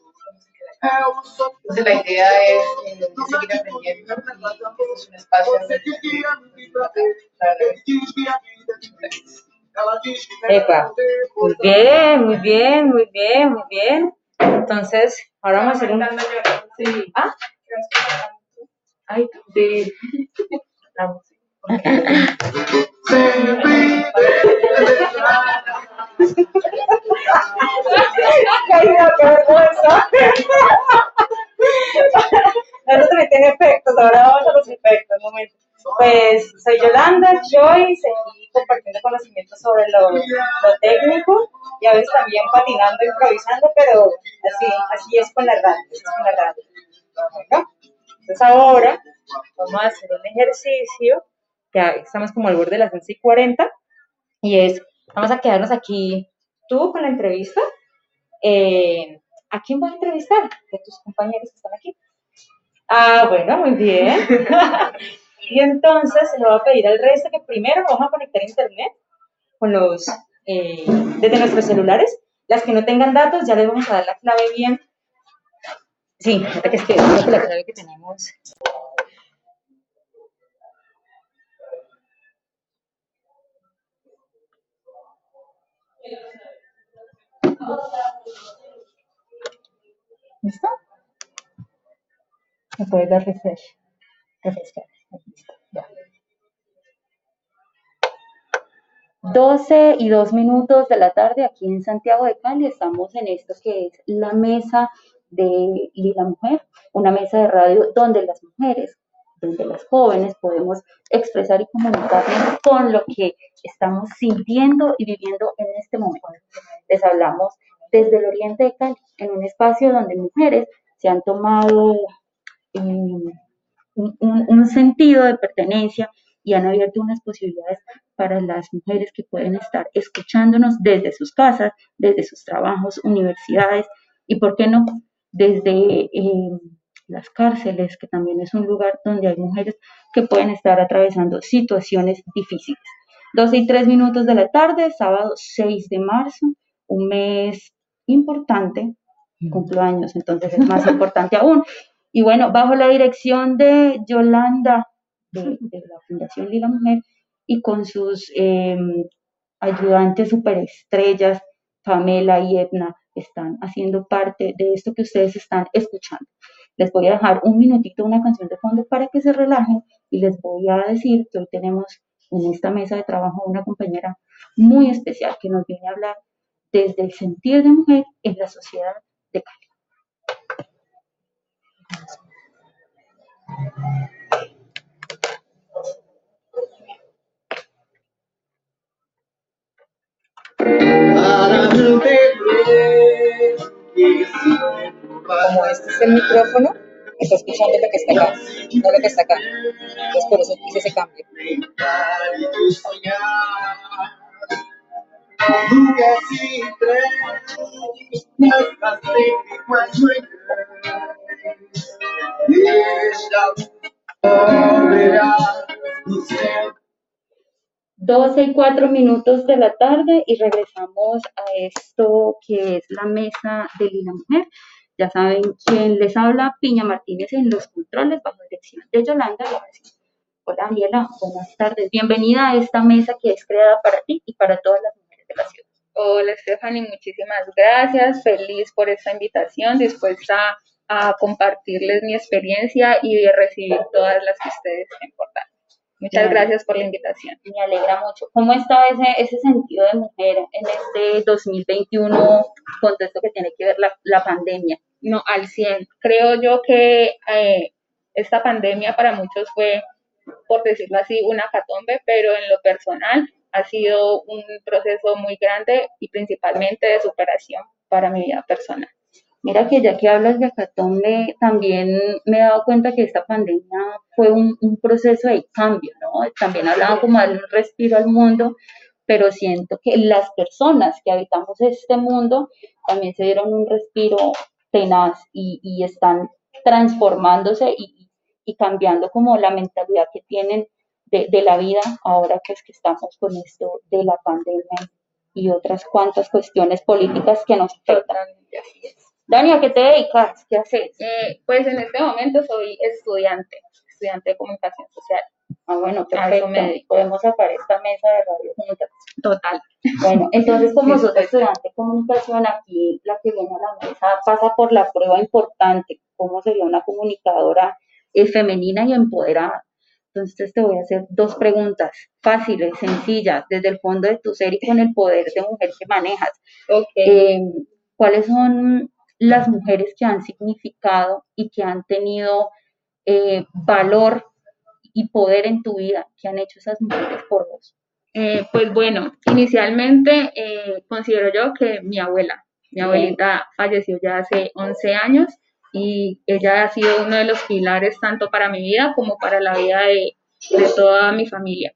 Entonces la idea es eh, seguir aprendiendo y es un espacio donde Epa. Muy bien, muy bien, muy bien, muy bien. Entonces, ahora vamos a hacer un... ¿Ah? Ay, sí. Vamos. [laughs] [laughs] Caída, qué vergüenza. Eso también tiene efectos, ahora vamos a los efectos, un momento. Pues soy Yolanda Joyce, aquí compartiendo conocimientos sobre lo, lo técnico y a veces también patinando, improvisando, pero así, así es con la radio, así es con la radio. Bueno, entonces ahora vamos a hacer un ejercicio, ya estamos como al borde de las 11 y 40, y es, vamos a quedarnos aquí tú con la entrevista. Eh, ¿A quién vas a entrevistar? De tus compañeros que están aquí. Ah, bueno, muy bien. [laughs] y entonces se lo va a pedir al resto que primero vamos a conectar a internet con los, eh, desde nuestros celulares. Las que no tengan datos ya les vamos a dar la clave bien. Sí, que es que creo que la clave que tenemos. ¿Listo? Me puedes dar refresh. Refrescar. Listo, ya. 12 y 2 minutos de la tarde aquí en Santiago de Cali. Estamos en esto que es la mesa de la mujer, una mesa de radio donde las mujeres, donde las jóvenes podemos expresar y comunicarnos con lo que estamos sintiendo y viviendo en este momento. Les hablamos desde el oriente de Cali, en un espacio donde mujeres se han tomado eh, un, sentido de pertenencia y han abierto unas posibilidades para las mujeres que pueden estar escuchándonos desde sus casas, desde sus trabajos, universidades y, ¿por qué no?, desde eh, las cárceles, que también es un lugar donde hay mujeres que pueden estar atravesando situaciones difíciles. 12 y 3 minutos de la tarde, sábado 6 de marzo, un mes importante, cumplo años, entonces es más importante aún. Y bueno, bajo la dirección de Yolanda, de, de la Fundación Lila Mujer, y con sus eh, ayudantes superestrellas, Pamela y Edna, están haciendo parte de esto que ustedes están escuchando. Les voy a dejar un minutito una canción de fondo para que se relajen y les voy a decir que hoy tenemos en esta mesa de trabajo una compañera muy especial que nos viene a hablar desde el sentir de mujer en la sociedad de Cali. Como este es el micrófono, está escuchando lo que está acá, no lo que está acá. Entonces por eso hice ese cambio. Doce y cuatro minutos de la tarde y regresamos a esto que es la mesa de Lila Mujer. Ya saben quién les habla, Piña Martínez en los controles bajo dirección de Yolanda. Hola Daniela, buenas tardes. Bienvenida a esta mesa que es creada para ti y para todas las mujeres Hola Stephanie, muchísimas gracias. Feliz por esta invitación, dispuesta a compartirles mi experiencia y de recibir todas las que ustedes me importan. Muchas gracias por la invitación. Me alegra mucho. ¿Cómo está ese, ese sentido de mujer en este 2021 con todo esto que tiene que ver la, la pandemia? No, al 100. Creo yo que eh, esta pandemia para muchos fue, por decirlo así, una catombe, pero en lo personal ha sido un proceso muy grande y principalmente de superación para mi vida personal. Mira que ya que hablas de Acatombe, también me he dado cuenta que esta pandemia fue un, un proceso de cambio, ¿no? También hablaba como de darle un respiro al mundo, pero siento que las personas que habitamos este mundo también se dieron un respiro tenaz y, y están transformándose y, y cambiando como la mentalidad que tienen de, de la vida ahora que es que estamos con esto de la pandemia y otras cuantas cuestiones políticas que nos afectan. Dani, ¿a qué te dedicas? ¿Qué haces? Eh, pues en este momento soy estudiante, estudiante de comunicación social. Ah, bueno, perfecto. me dedico. Podemos sacar esta mesa de radio juntas. Total. Bueno, [laughs] entonces como sos estudiante de comunicación, aquí la que viene a la mesa pasa por la prueba importante, cómo sería una comunicadora eh, femenina y empoderada. Entonces te voy a hacer dos preguntas fáciles, sencillas, desde el fondo de tu ser y con el poder de mujer que manejas. Ok. Eh, ¿Cuáles son las mujeres que han significado y que han tenido eh, valor y poder en tu vida que han hecho esas mujeres por vos? Eh, pues bueno, inicialmente eh, considero yo que mi abuela, mi abuelita falleció ya hace 11 años y ella ha sido uno de los pilares tanto para mi vida como para la vida de, toda mi familia.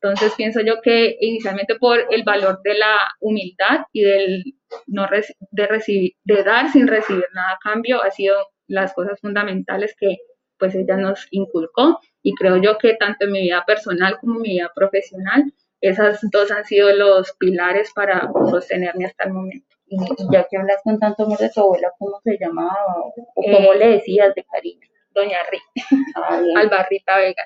Entonces pienso yo que inicialmente por el valor de la humildad y del no de recibir, de dar sin recibir nada a cambio ha sido las cosas fundamentales que pues ella nos inculcó y creo yo que tanto en mi vida personal como en mi vida profesional esas dos han sido los pilares para sostenerme hasta el momento. Y, y ya que hablas con tanto amor de tu abuela, ¿cómo se llamaba o, o cómo Eh, le decías de cariño? Doña Ri, [laughs] Ah. Albarrita Vega.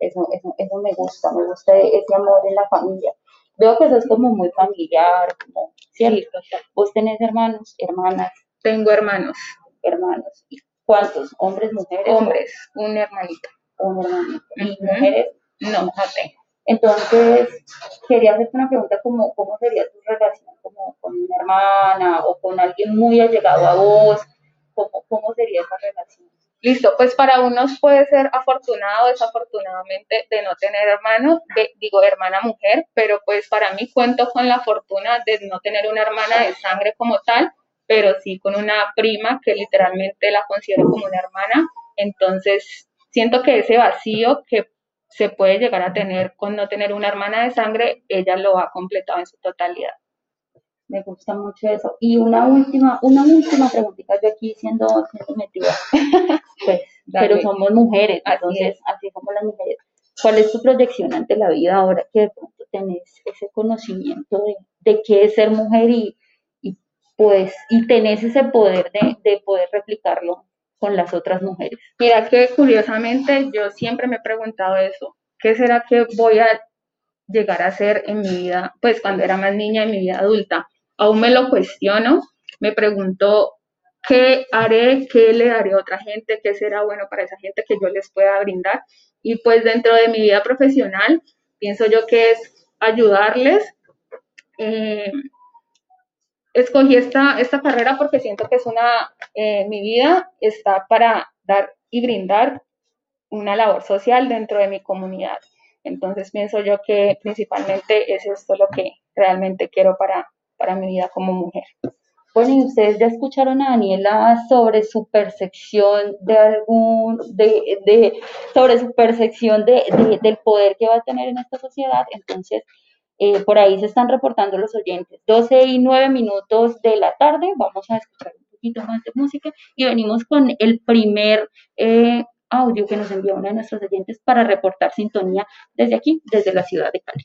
Eso, eso, eso me gusta, me gusta ese amor en la familia. Veo que eso es como muy familiar, como, ¿cierto? Vos tenés hermanos, hermanas, Tengo hermanos, hermanos. ¿Y ¿Cuántos? ¿Hombres, mujeres? hombres, un hermanito. Un hermanito. ¿Y mujeres? No, no tengo. Entonces, quería hacerte una pregunta como, ¿cómo sería tu relación como con una hermana o con alguien muy allegado a vos? ¿Cómo, cómo sería esa relación? Listo, pues para unos puede ser afortunado o desafortunadamente de no tener hermanos, digo hermana mujer, pero pues para mí cuento con la fortuna de no tener una hermana de sangre como tal, pero sí con una prima que literalmente la considero como una hermana. Entonces, siento que ese vacío que se puede llegar a tener con no tener una hermana de sangre, ella lo ha completado en su totalidad. Me gusta mucho eso. Y una última, una última preguntita, yo aquí siendo, siendo metida. [laughs] Pues, pero somos mujeres, Así entonces es. así somos las mujeres. ¿Cuál es tu proyección ante la vida ahora que de pronto tenés ese conocimiento de, de qué es ser mujer y, y pues, y tenés ese poder de, de poder replicarlo con las otras mujeres? Mira que curiosamente yo siempre me he preguntado eso. ¿Qué será que voy a llegar a ser en mi vida? Pues cuando era más niña en mi vida adulta. Aún me lo cuestiono. Me pregunto qué haré, qué le daré a otra gente, qué será bueno para esa gente que yo les pueda brindar. Y pues dentro de mi vida profesional, pienso yo que es ayudarles. Eh, escogí esta, esta carrera porque siento que es una, eh, mi vida está para dar y brindar una labor social dentro de mi comunidad. Entonces pienso yo que principalmente es esto lo que realmente quiero para, para mi vida como mujer. Bueno, y ustedes ya escucharon a Daniela sobre su percepción de algún, de, de, sobre su percepción de, de- del poder que va a tener en esta sociedad. Entonces, eh, por ahí se están reportando los oyentes. 12 y 9 minutos de la tarde, vamos a escuchar un poquito más de música y venimos con el primer eh, audio que nos envió uno de nuestros oyentes para reportar sintonía desde aquí, desde la ciudad de Cali.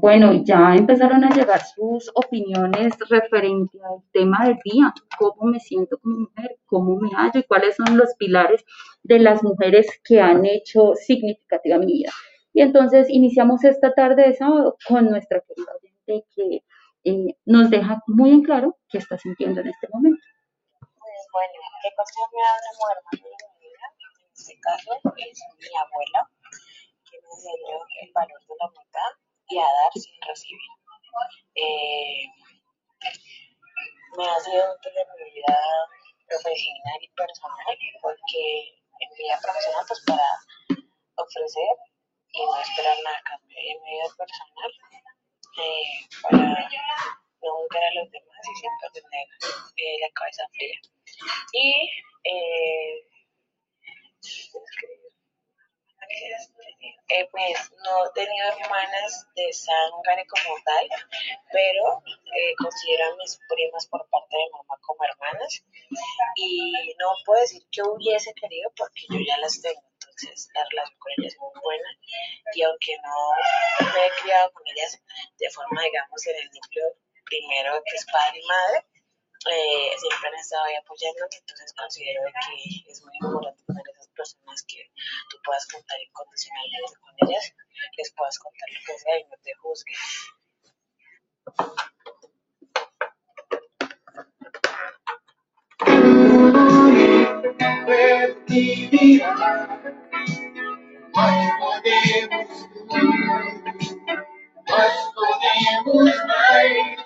Bueno, ya empezaron a llegar sus opiniones referente al tema del día, cómo me siento como mujer, cómo me hallo y cuáles son los pilares de las mujeres que han hecho significativa mi vida. Y entonces iniciamos esta tarde de sábado con nuestra querida oyente que eh, nos deja muy en claro qué está sintiendo en este momento. Pues bueno, ¿qué cosa me ha dado hermano en este caso es mi abuela, que me enseñó el valor de la humildad y a dar sin recibir. Eh, me ha sido útil en mi vida profesional y personal, porque en mi vida pues para ofrecer y no esperar nada cambio. En mi vida personal, eh, para no juzgar a los demás y siempre tener eh, la cabeza fría. Y eh, pues no he tenido hermanas de sangre como tal, pero eh, considero a mis primas por parte de mamá como hermanas. Y no puedo decir que hubiese querido porque yo ya las tengo, entonces la relación con ellas es muy buena. Y aunque no me he criado con ellas de forma, digamos, en el núcleo primero que es padre y madre, eh, siempre han estado ahí apoyándome, entonces considero que es muy importante tener esas personas que tú puedas contar incondicionalmente con ellas, les puedas contar lo que sea y no te juzguen. Más podemos más podemos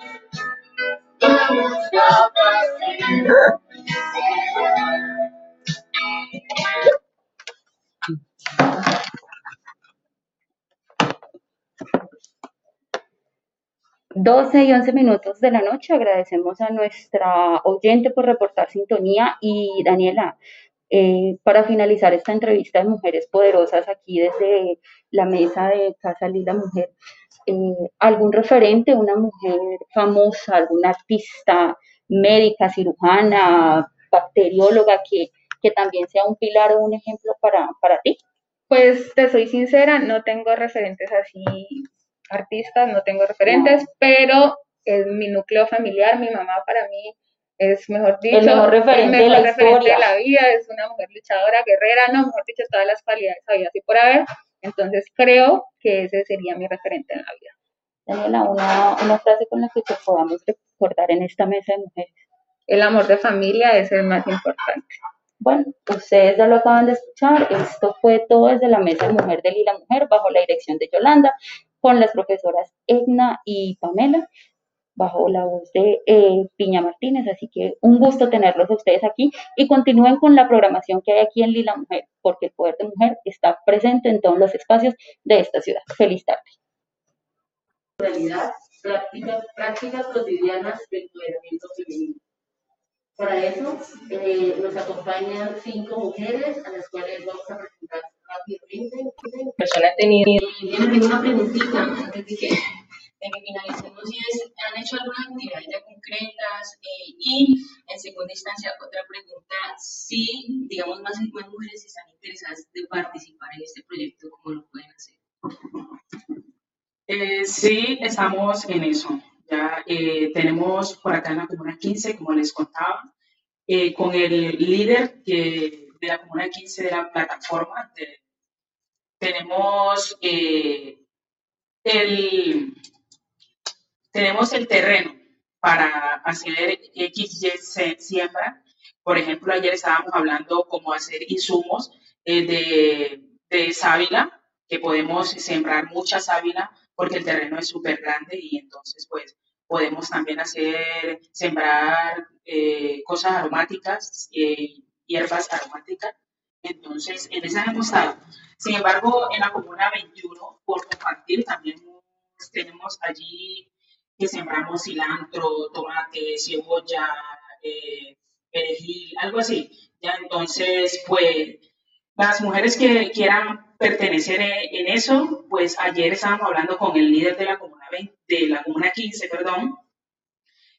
12 y 11 minutos de la noche. Agradecemos a nuestra oyente por reportar sintonía y Daniela, eh, para finalizar esta entrevista de Mujeres Poderosas aquí desde la mesa de Casa Lila Mujer, eh, ¿algún referente, una mujer famosa, alguna artista, médica, cirujana, bacterióloga que, que también sea un pilar o un ejemplo para, para ti? Pues te soy sincera, no tengo referentes así artistas, no tengo referentes, pero mi núcleo familiar, mi mamá para mí es mejor dicho, El mejor referente el de la referente de la vida, es una mujer luchadora, guerrera, no, mejor dicho, todas las cualidades había así por haber, entonces creo que ese sería mi referente en la vida. Daniela, una, una frase con la que te podamos recordar en esta mesa de mujeres. El amor de familia es el más importante. Bueno, ustedes ya lo acaban de escuchar. Esto fue todo desde la Mesa de Mujer de Lila Mujer, bajo la dirección de Yolanda, con las profesoras Edna y Pamela, bajo la voz de eh, Piña Martínez. Así que un gusto tenerlos a ustedes aquí y continúen con la programación que hay aquí en Lila Mujer, porque el poder de mujer está presente en todos los espacios de esta ciudad. Feliz tarde. realidad, prácticas, prácticas cotidianas de empoderamiento femenino. Para eso eh, nos acompañan cinco mujeres a las cuales vamos a presentar rápidamente. persona ha tenido Yo tengo una preguntita antes de que, y es, ¿han hecho algunas actividades ya concretas? Eh, y en segunda instancia, otra pregunta, si, digamos, más, más mujeres están interesadas de participar en este proyecto, ¿cómo lo pueden hacer? Eh, sí, estamos en eso. Ya eh, tenemos por acá en la Comuna 15, como les contaba, con el líder que, de la Comuna 15 de la plataforma. tenemos el, tenemos el terreno para hacer X, Y, Z siembra. Por ejemplo, ayer estábamos hablando cómo hacer insumos eh, de, de sábila, que podemos sembrar mucha sábila porque el terreno es súper grande y entonces pues podemos también hacer, sembrar eh, cosas aromáticas, eh, hierbas aromáticas. Entonces, en esa hemos estado. Sin embargo, en la Comuna 21, por compartir, también tenemos allí que sembramos cilantro, tomate, cebolla, eh, perejil, algo así. Ya entonces, pues, las mujeres que quieran pertenecer en, en eso, pues ayer estábamos hablando con el líder de la comuna 20 de la comuna 15, perdón,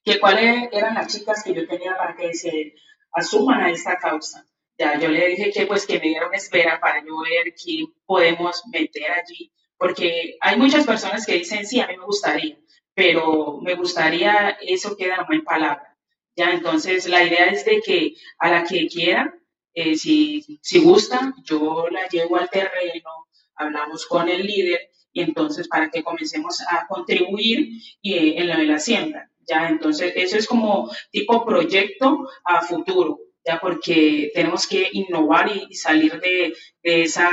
que cuáles eran las chicas que yo tenía para que se asuman a esta causa. Ya yo le dije que pues que me dieron espera para yo ver quién podemos meter allí, porque hay muchas personas que dicen, sí, a mí me gustaría, pero me gustaría, eso queda en palabras. Ya, entonces la idea es de que a la que quiera, eh, si, si gusta, yo la llevo al terreno, hablamos con el líder y entonces para que comencemos a contribuir eh, en lo de la siembra. Ya, entonces eso es como tipo proyecto a futuro, ya porque tenemos que innovar y, y salir de, de esa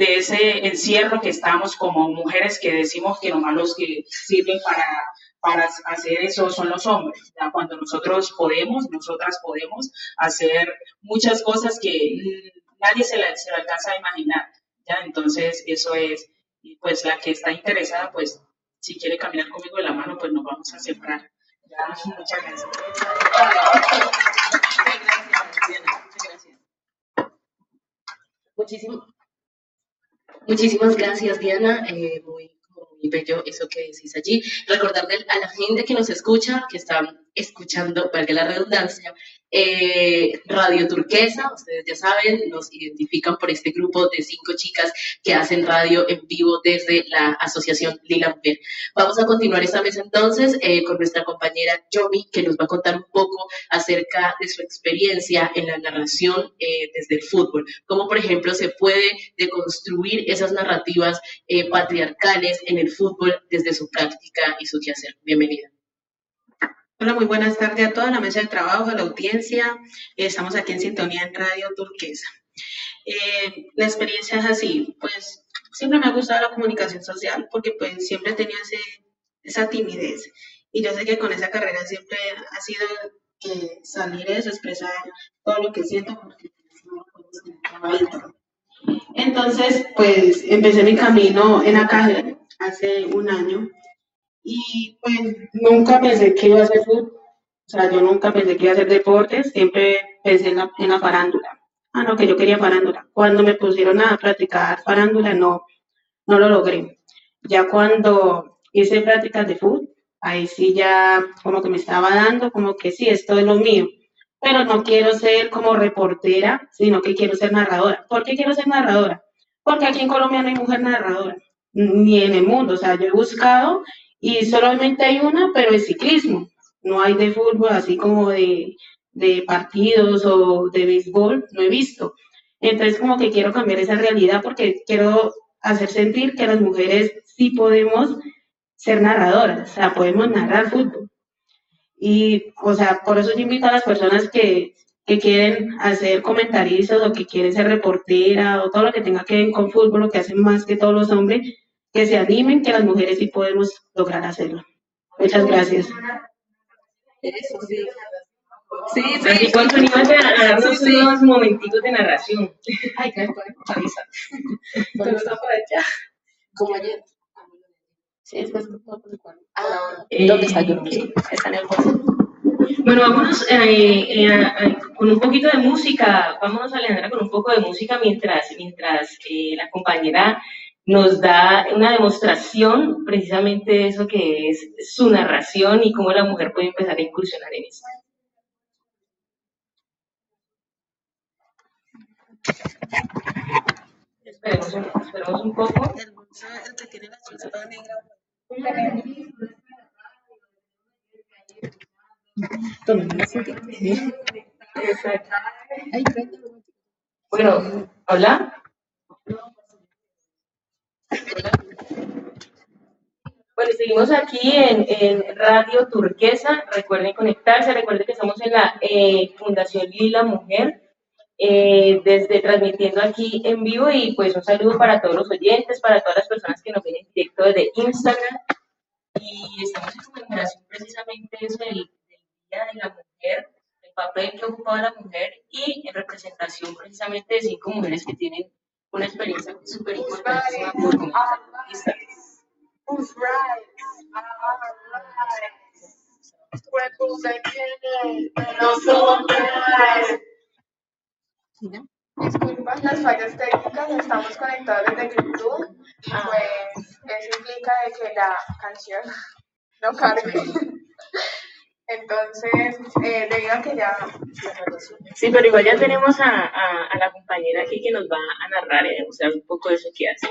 de ese encierro que estamos como mujeres que decimos que nomás los que sirven para, para hacer eso son los hombres. ¿ya? Cuando nosotros podemos, nosotras podemos hacer muchas cosas que nadie se, la, se alcanza a imaginar. ¿ya? Entonces, eso es, pues la que está interesada, pues si quiere caminar conmigo de la mano, pues nos vamos a sembrar. Ya, muchas gracias. Muchísimo- muchísimas gracias, Diana. Eh, muy, muy bello eso que decís allí. Recordarle a la gente que nos escucha que está escuchando, valga la redundancia, eh, Radio Turquesa. Ustedes ya saben, nos identifican por este grupo de cinco chicas que hacen radio en vivo desde la Asociación Lila Mujer. Vamos a continuar esta mesa entonces eh, con nuestra compañera Yomi, que nos va a contar un poco acerca de su experiencia en la narración eh, desde el fútbol. Cómo, por ejemplo, se puede deconstruir esas narrativas eh, patriarcales en el fútbol desde su práctica y su quehacer. Bienvenida. Hola, muy buenas tardes a toda la mesa de trabajo, a la audiencia. Eh, Estamos aquí en sintonía en Radio Turquesa. Eh, la experiencia es así, pues siempre me ha gustado la comunicación social porque pues siempre tenía ese, esa timidez y yo sé que con esa carrera siempre ha sido que salir eso, expresar todo lo que siento porque. Entonces, pues empecé mi camino en ACAGER hace un año y pues nunca pensé que iba a hacer fútbol. O sea, yo nunca pensé que iba a hacer deportes, siempre pensé en la, en la farándula. Ah, no, que yo quería farándula. Cuando me pusieron a practicar farándula, no, no lo logré. Ya cuando hice prácticas de fútbol, ahí sí ya como que me estaba dando, como que sí, esto es lo mío. Pero no quiero ser como reportera, sino que quiero ser narradora. ¿Por qué quiero ser narradora? Porque aquí en Colombia no hay mujer narradora, ni en el mundo. O sea, yo he buscado y solamente hay una, pero es ciclismo. No hay de fútbol, así como de, de partidos o de béisbol, no he visto. Entonces, como que quiero cambiar esa realidad porque quiero hacer sentir que las mujeres sí podemos ser narradoras, o sea, podemos narrar fútbol. Y, o sea, por eso yo invito a las personas que, que quieren hacer comentaristas o que quieren ser reportera o todo lo que tenga que ver con fútbol, lo que hacen más que todos los hombres, que se animen, que las mujeres sí podemos lograr hacerlo. Muchas gracias. Eso sí. Sí, sí. Así animas a darnos Sí, sí. unos momentitos de narración. Ay, que después avisa. Vamos a aprovechar. Como ayer. Sí, es que es por el cual. Ah, ¿dónde está? Yo lo sé. Está en el bolso. Bueno, vámonos eh, eh, a- con un poquito de música. Vámonos, Alejandra, con un poco de música mientras, mientras eh, la compañera nos da una demostración precisamente de eso que es su narración y cómo la mujer puede empezar a incursionar en esto. Esperemos esperemos un poco. Bueno, hola. Bueno, seguimos aquí en, Radio Turquesa. Recuerden conectarse, recuerden que estamos en la eh, Fundación Lila Mujer, eh, desde transmitiendo aquí en vivo y pues un saludo para todos los oyentes, para todas las personas que nos ven en directo desde Instagram. Y estamos en conmemoración precisamente eso del, del Día de la Mujer, el papel que ocupaba la mujer y en representación precisamente de cinco mujeres que tienen una experiencia súper right. Disculpas las fallas técnicas, estamos conectados desde YouTube y pues eso implica de que la canción [laughs] no cargue. Entonces, eh, debido a que ya... Sí, pero igual ya tenemos a, a, a la compañera aquí que nos va a narrar y demostrar un poco de eso que hace.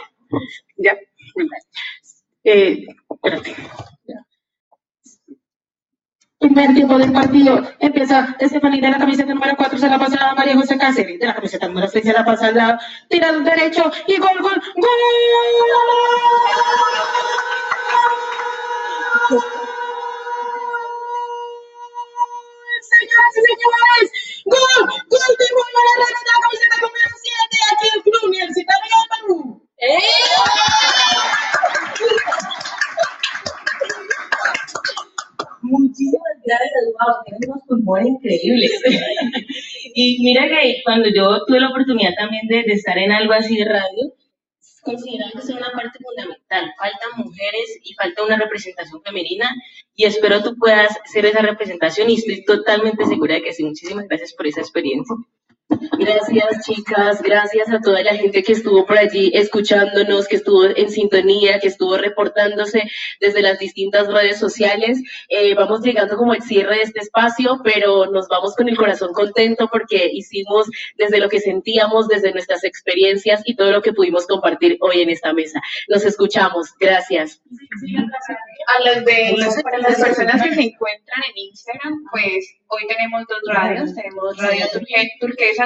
Ya. Eh, espérate. Primer tiempo del partido empieza Estefanía de la camiseta número 4, se la pasa a María José Cáceres, de la camiseta número 6 se la pasa al lado, tira al derecho y gol, gol, gol. Señoras y señores, gol, gol de Wilmer Herrera de la camiseta número 7 aquí en Club Universitario de Perú. Muchísimas gracias, wow, tienes unos pulmones increíbles. [laughs] y mira que cuando yo tuve la oportunidad también de, de estar en algo así de radio, consideraba que es una parte fundamental. Faltan mujeres y falta una representación femenina y espero tú puedas ser esa representación y estoy totalmente segura de que sí. Muchísimas gracias por esa experiencia. Gracias chicas, gracias a toda la gente que estuvo por allí escuchándonos, que estuvo en sintonía, que estuvo reportándose desde las distintas redes sociales. Eh, vamos llegando como el cierre de este espacio, pero nos vamos con el corazón contento porque hicimos desde lo que sentíamos, desde nuestras experiencias y todo lo que pudimos compartir hoy en esta mesa. Nos escuchamos, gracias. A las de para las personas que se encuentran en Instagram, pues hoy tenemos dos radios, tenemos Radio Turque-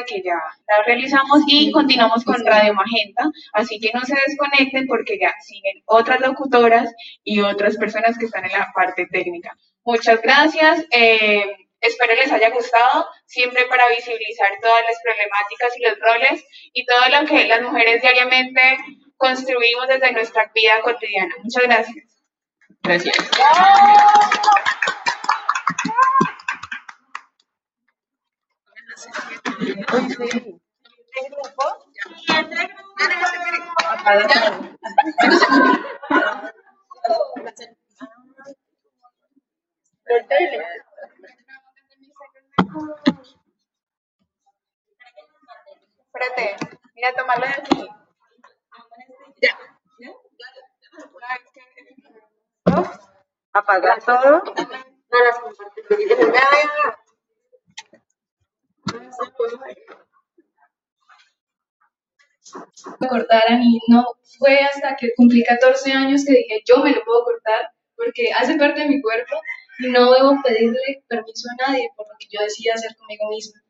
Que ya la realizamos y continuamos con Radio Magenta, así que no se desconecten porque ya siguen otras locutoras y otras personas que están en la parte técnica. Muchas gracias. eh, espero les haya gustado, siempre para visibilizar todas las problemáticas y los roles y todo lo que las mujeres diariamente construimos desde nuestra vida cotidiana. Muchas gracias. Gracias. Espérate, mira, tomarlo de aquí. Apagar todo. No las compartes. Me cortaran y no fue hasta que cumplí 14 años que dije yo me lo puedo cortar porque hace parte de mi cuerpo y no debo pedirle permiso a nadie por lo que yo decida hacer conmigo misma.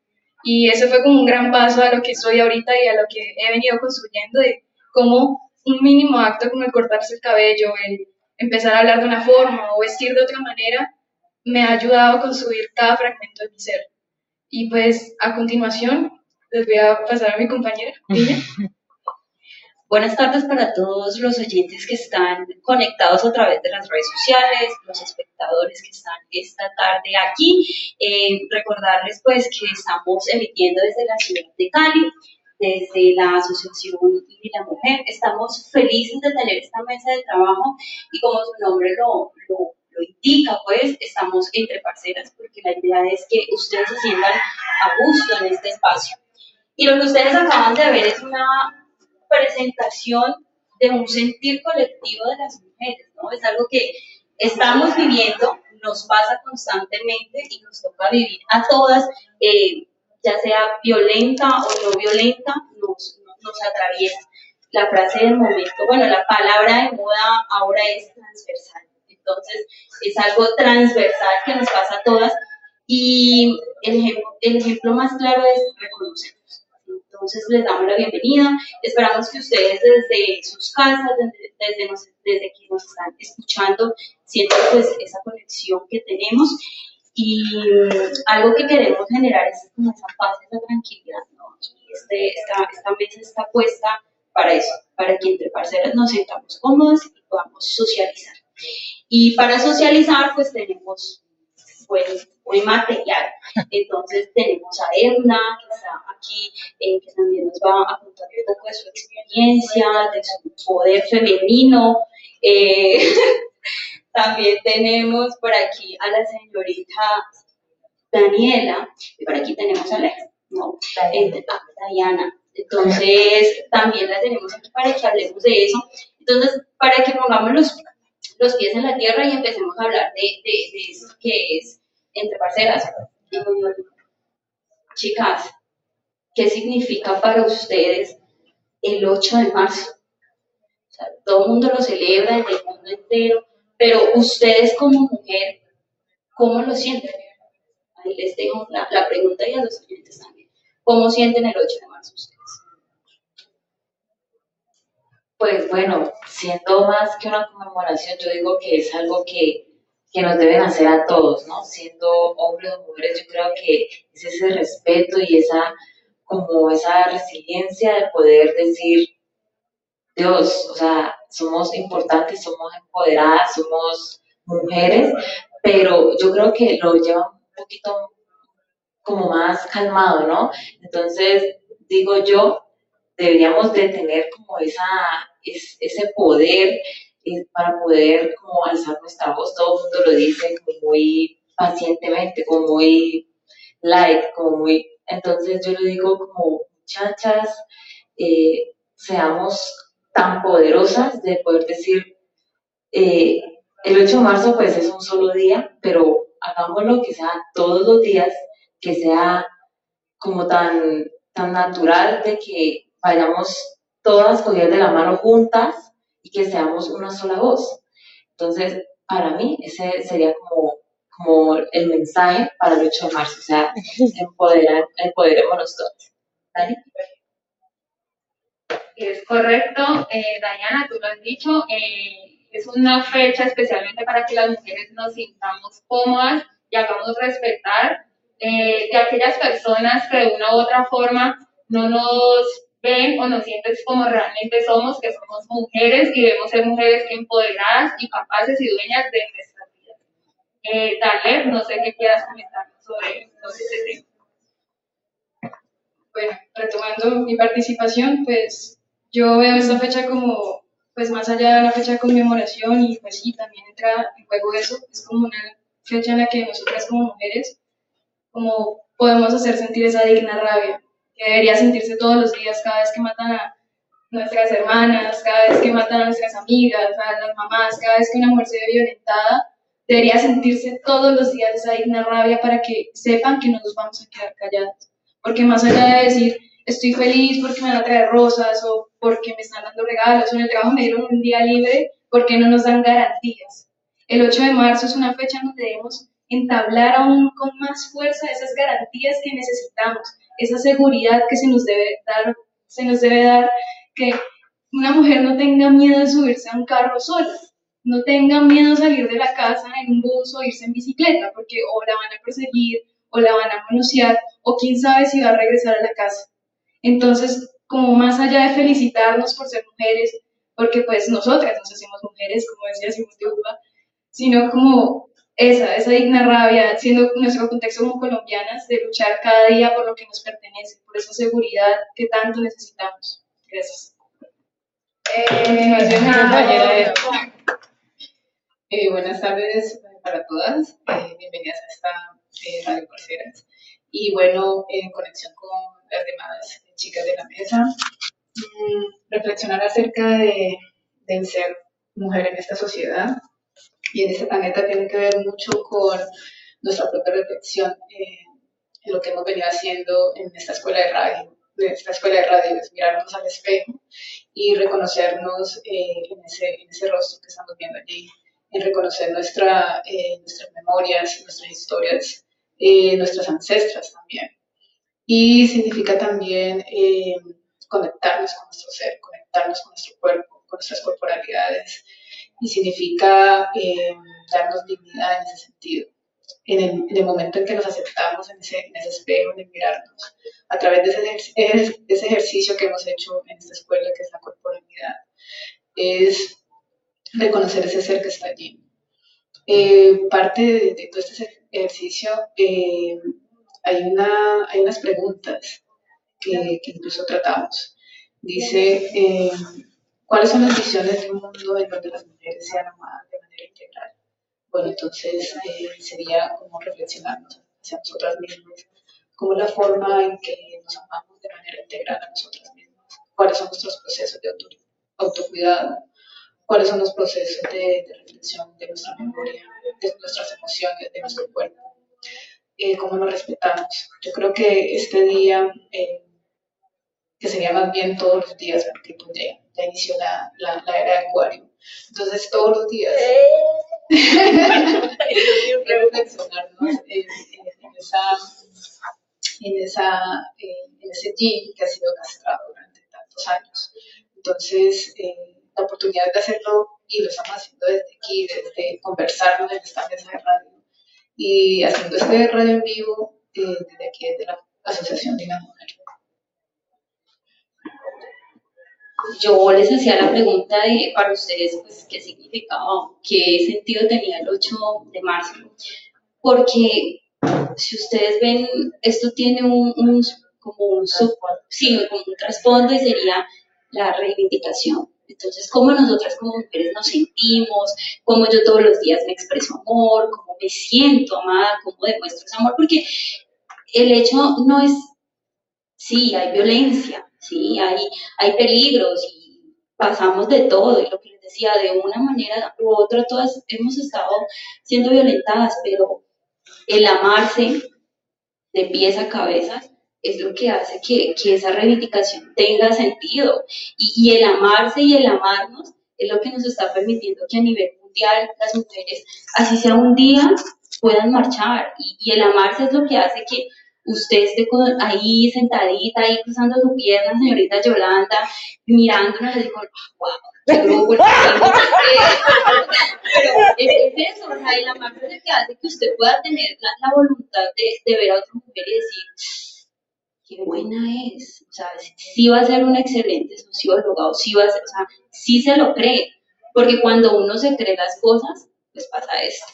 Y eso fue como un gran paso a lo que soy ahorita y a lo que he venido construyendo de cómo un mínimo acto como el cortarse el cabello, el empezar a hablar de una forma o vestir de otra manera, me ha ayudado a construir cada fragmento de mi ser. Y pues a continuación les voy a pasar a mi compañera. [laughs] Buenas tardes para todos los oyentes que están conectados a través de las redes sociales, los espectadores que están esta tarde aquí. Eh, recordarles pues que estamos emitiendo desde la ciudad de Cali, desde la Asociación y la Mujer. Estamos felices de tener esta mesa de trabajo y como su nombre lo, lo, lo indica, pues estamos entre parceras porque la idea es que ustedes se sientan a gusto en este espacio. Y lo que ustedes acaban de ver es una presentación de un sentir colectivo de las mujeres, ¿no? Es algo que estamos viviendo, nos pasa constantemente y nos toca vivir a todas, eh, ya sea violenta o no violenta, nos, nos atraviesa. La frase del momento, bueno, la palabra de moda ahora es transversal. Entonces, es algo transversal que nos pasa a todas y el ejemplo, más claro es reconocernos. Entonces les damos la bienvenida. Esperamos que ustedes desde sus casas, desde, desde, nos- que nos están escuchando, sientan pues esa conexión que tenemos. Y mm, algo que queremos generar es como esa paz, esa tranquilidad. ¿no? Y este, esta, esta mesa está puesta para eso, para que entre parceras nos sentamos cómodas y podamos socializar. Y para socializar, pues tenemos pues un material. Entonces tenemos a Edna, que está aquí, eh, que también nos va a contar un poco de su experiencia, de su poder femenino. Eh, [laughs] también tenemos por aquí a la señorita Daniela, y por aquí tenemos a la no, eh, a Diana. Entonces, también la tenemos aquí para que hablemos de eso. Entonces, para que pongamos los, los pies en la tierra y empecemos a hablar de, de, que es entre parceras. Eh, chicas, ¿qué significa para ustedes el 8 de marzo? Todo el mundo lo celebra el mundo entero, pero ustedes como mujer, ¿cómo lo sienten? Ahí les tengo la, pregunta y a los oyentes también. ¿Cómo sienten el 8 de marzo? Pues bueno, siendo más que una conmemoración, yo digo que es algo que, que nos deben hacer a todos, ¿no? Siendo hombres o mujeres, yo creo que es ese respeto y esa, como esa resiliencia de poder decir, Dios, o sea, somos importantes, somos empoderadas, somos mujeres, pero yo creo que lo llevan un poquito como más calmado, ¿no? Entonces, digo yo, deberíamos de tener como esa, es- ese poder eh, para poder como alzar nuestra voz, todo el mundo lo dice como muy pacientemente, como muy light, como muy Entonces yo le digo como, muchachas, eh, seamos tan poderosas de poder decir, eh, el 8 de marzo pues es un solo día, pero hagámoslo que sea todos los días, que sea como tan, tan natural de que vayamos todas cogidas de la mano juntas y que seamos una sola voz. Entonces, para mí, ese sería como, como el mensaje para el 8 de marzo, o sea, [laughs] empoderar, empoderémonos todos. ¿Dani? Es correcto, eh, Dayana, tú lo has dicho. eh, es una fecha especialmente para que las mujeres nos sintamos cómodas y hagamos respetar eh, de aquellas personas que de una u otra forma no nos ven o nos sienten como realmente somos, que somos mujeres y debemos ser mujeres empoderadas y capaces y dueñas de nuestras vidas. Eh, Daler, no sé qué quieras comentar sobre, sobre este tema. Bueno, retomando mi participación, pues yo veo esta fecha como, pues más allá de una fecha de conmemoración y pues sí, también entra en juego eso, es como una fecha en la que nosotras como mujeres, como podemos hacer sentir esa digna rabia, que debería sentirse todos los días cada vez que matan a nuestras hermanas, cada vez que matan a nuestras amigas, a las mamás, cada vez que una mujer se ve violentada, debería sentirse todos los días esa digna rabia para que sepan que no nos vamos a quedar calladas. Porque más allá de decir, estoy feliz porque me van a traer rosas o porque me están dando regalos o en el trabajo me dieron un día libre, porque no nos dan garantías. El 8 de marzo es una fecha donde debemos entablar aún con más fuerza esas garantías que necesitamos, esa seguridad que se nos debe dar, se nos debe dar que una mujer no tenga miedo de subirse a un carro sola, no tenga miedo de salir de la casa en un bus o irse en bicicleta, porque o la van a perseguir, o la van a manosear, o quién sabe si va a regresar a la casa. Entonces, como más allá de felicitarnos por ser mujeres, porque pues nosotras nos hacemos mujeres, como decía Simón de Uva, sino como esa, esa digna rabia, siendo nuestro contexto como colombianas, de luchar cada día por lo que nos pertenece, por esa seguridad que tanto necesitamos. Gracias. Eh, Eh, buenas tardes para todas, eh, bienvenidas a esta eh, Radio Parceras. Y bueno, en conexión con las demás chicas de la mesa, mm, reflexionar acerca de, del ser mujer en esta sociedad y en este planeta tiene que ver mucho con nuestra propia reflexión eh, en lo que hemos venido haciendo en esta escuela de radio. De esta escuela de radio es mirarnos al espejo y reconocernos eh, en, ese, en ese rostro que estamos viendo allí en reconocer nuestra, eh, nuestras memorias, nuestras historias, eh, nuestras ancestras también. Y significa también eh, conectarnos con nuestro ser, conectarnos con nuestro cuerpo, con nuestras corporalidades. Y significa darnos dignidad en ese sentido. En el, en el, momento en que nos aceptamos en ese, en ese espejo, en mirarnos, a través de ese, ese ejercicio que hemos hecho en esta escuela, que es la corporalidad, es reconocer ese ser que está allí. Eh, parte de, de, todo este ejercicio eh, hay, una, hay unas preguntas que, que incluso tratamos. Dice, eh, ¿cuáles son las visiones de un mundo en donde las mujeres sean amadas de manera integral? Bueno, entonces sería como reflexionarnos hacia nosotras mismas, como la forma en que nos amamos de manera integral a nosotras mismas, cuáles son nuestros procesos de auto, autocuidado, cuáles son los procesos de, de, reflexión de nuestra memoria, de nuestras emociones, de nuestro cuerpo, eh, cómo nos respetamos. Yo creo que este día, eh, que sería más bien todos los días, porque pues ya, inició la, la, la, era de Acuario, entonces todos los días [laughs] reflexionarnos en, en, en, esa, en, esa, en ese yin que ha sido castrado durante tantos años. Entonces, eh, la oportunidad de hacerlo y lo estamos haciendo desde aquí, desde conversarlo en esta mesa de radio y haciendo este radio en vivo eh, desde aquí, desde la Asociación de las Mujeres. Yo les hacía la pregunta de para ustedes, pues, qué significaba, qué sentido tenía el 8 de marzo, porque si ustedes ven, esto tiene un, como un, sí, como un trasfondo y sería la reivindicación. Entonces, cómo nosotras como mujeres nos sentimos, cómo yo todos los días me expreso amor, cómo me siento amada, cómo demuestro ese amor, porque el hecho no es sí, hay violencia, sí, hay, hay peligros y pasamos de todo. Y lo que les decía, de una manera u otra, todas hemos estado siendo violentadas, pero el amarse de pies a cabeza es lo que hace que, que esa reivindicación tenga sentido. Y, y el amarse y el amarnos es lo que nos está permitiendo que a nivel mundial las mujeres, así sea un día, puedan marchar. Y, y el amarse es lo que hace que usted esté con- ahí sentadita, ahí cruzando su pierna, señorita Yolanda, mirándonos y con, wow, qué grupo el que tengo". Pero es, es eso, o sea, el amarse es lo que hace que usted pueda tener la, la voluntad de, de ver a otra mujer y decir, qué buena es, o sea, sí va a ser un excelente socióloga, o sí va a ser, o sea, sí se lo cree, porque cuando uno se cree las cosas, pues pasa esto,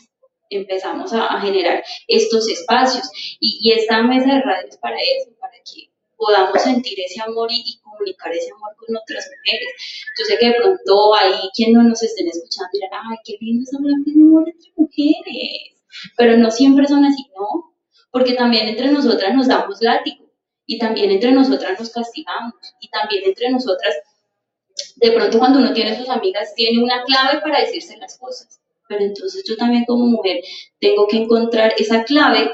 empezamos a, a generar estos espacios, y, y esta mesa de radio es para eso, para que podamos sentir ese amor y, y comunicar ese amor con otras mujeres. Yo sé que de pronto ahí quien no nos estén escuchando dirán, ay, qué lindo es hablar de amor entre mujeres, pero no siempre son así, ¿no? Porque también entre nosotras nos damos látigo y también entre nosotras nos castigamos y también entre nosotras, de pronto cuando uno tiene sus amigas, tiene una clave para decirse las cosas. Pero entonces yo también como mujer tengo que encontrar esa clave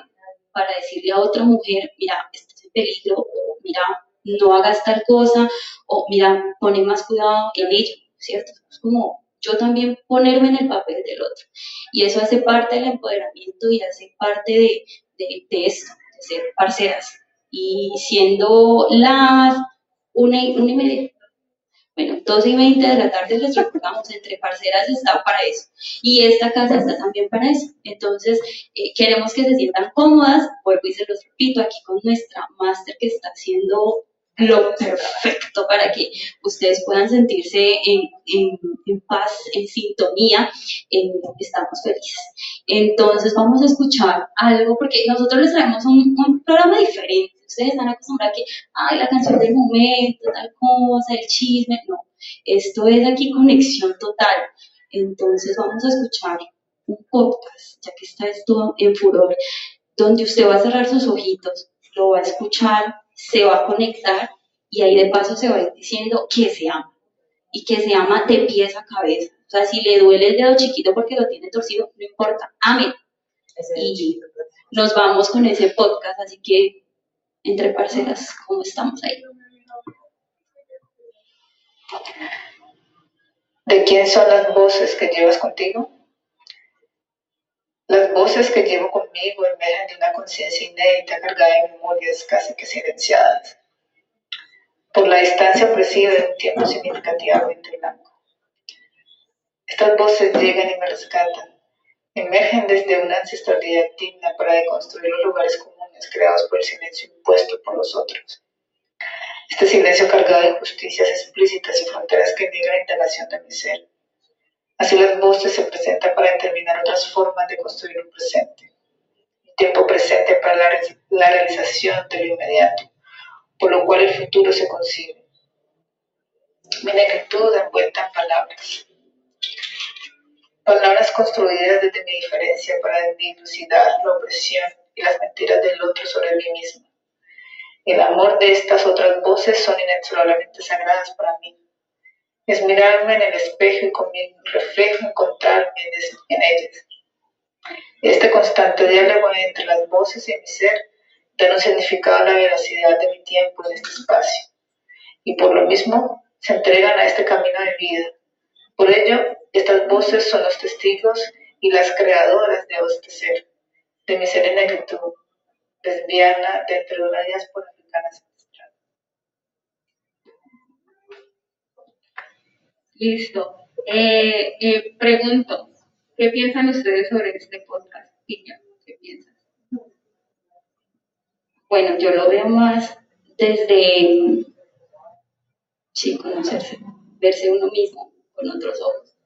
para decirle a otra mujer, mira, estás en peligro, o mira, no hagas tal cosa, o mira, pone más cuidado en ello, ¿cierto? Es como yo también ponerme en el papel del otro. Y eso hace parte del empoderamiento y hace parte de, de, esto, de ser parceras. Y siendo las una una bueno, 12 y 20 de la tarde les recordamos, entre parceras está para eso. Y esta casa está también para eso. Entonces, eh, queremos que se sientan cómodas, vuelvo y se los repito, aquí con nuestra máster que está haciendo lo perfecto para que ustedes puedan sentirse en, en, en paz, en sintonía, en, estamos felices. Entonces vamos a escuchar algo, porque nosotros les traemos un, un programa diferente. Ustedes están acostumbrados a que, ay, la canción del momento, tal cosa, el chisme. No, esto es aquí conexión total. Entonces vamos a escuchar un podcast, ya que está esto en furor, donde usted va a cerrar sus ojitos, lo va a escuchar, se va a conectar y ahí de paso se va a ir diciendo que se ama y que se ama de pies a cabeza. O sea, si le duele el dedo chiquito porque lo tiene torcido, no importa, amén. Y nos vamos con ese podcast, así que entre parceras, ¿cómo estamos ahí? ¿De quién son las voces que llevas contigo? Las voces que llevo conmigo emergen de una conciencia inédita cargada de memorias casi que silenciadas, por la distancia opresiva de un tiempo significativamente blanco. Estas voces llegan y me rescatan, emergen desde una ancestralidad digna para deconstruir los lugares comunes creados por el silencio impuesto por los otros. Este silencio cargado de injusticias explícitas y fronteras que niegan la indagación de mi ser. Así las voces se presentan para determinar otras formas de construir un presente. Un tiempo presente para la, re- la realización de lo inmediato, por lo cual el futuro se concibe. Mi negritud envuelta en palabras. Palabras construidas desde mi diferencia para dilucidar la opresión y las mentiras del otro sobre mí mismo. El amor de estas otras voces son inexorablemente sagradas para mí. Es mirarme en el espejo y con mi reflejo encontrarme en, ellas. Este constante diálogo entre las voces y mi ser da un significado a la veracidad de mi tiempo en este espacio. Y por lo mismo se entregan a este camino de vida. Por ello, estas voces son los testigos y las creadoras de este ser, de mi ser en negritud, lesbiana dentro de una diáspora africana Listo. Eh, eh, pregunto, ¿qué piensan ustedes sobre este podcast? ¿qué piensan? Bueno, yo lo veo más desde, sí, conocerse, verse uno mismo con otros ojos,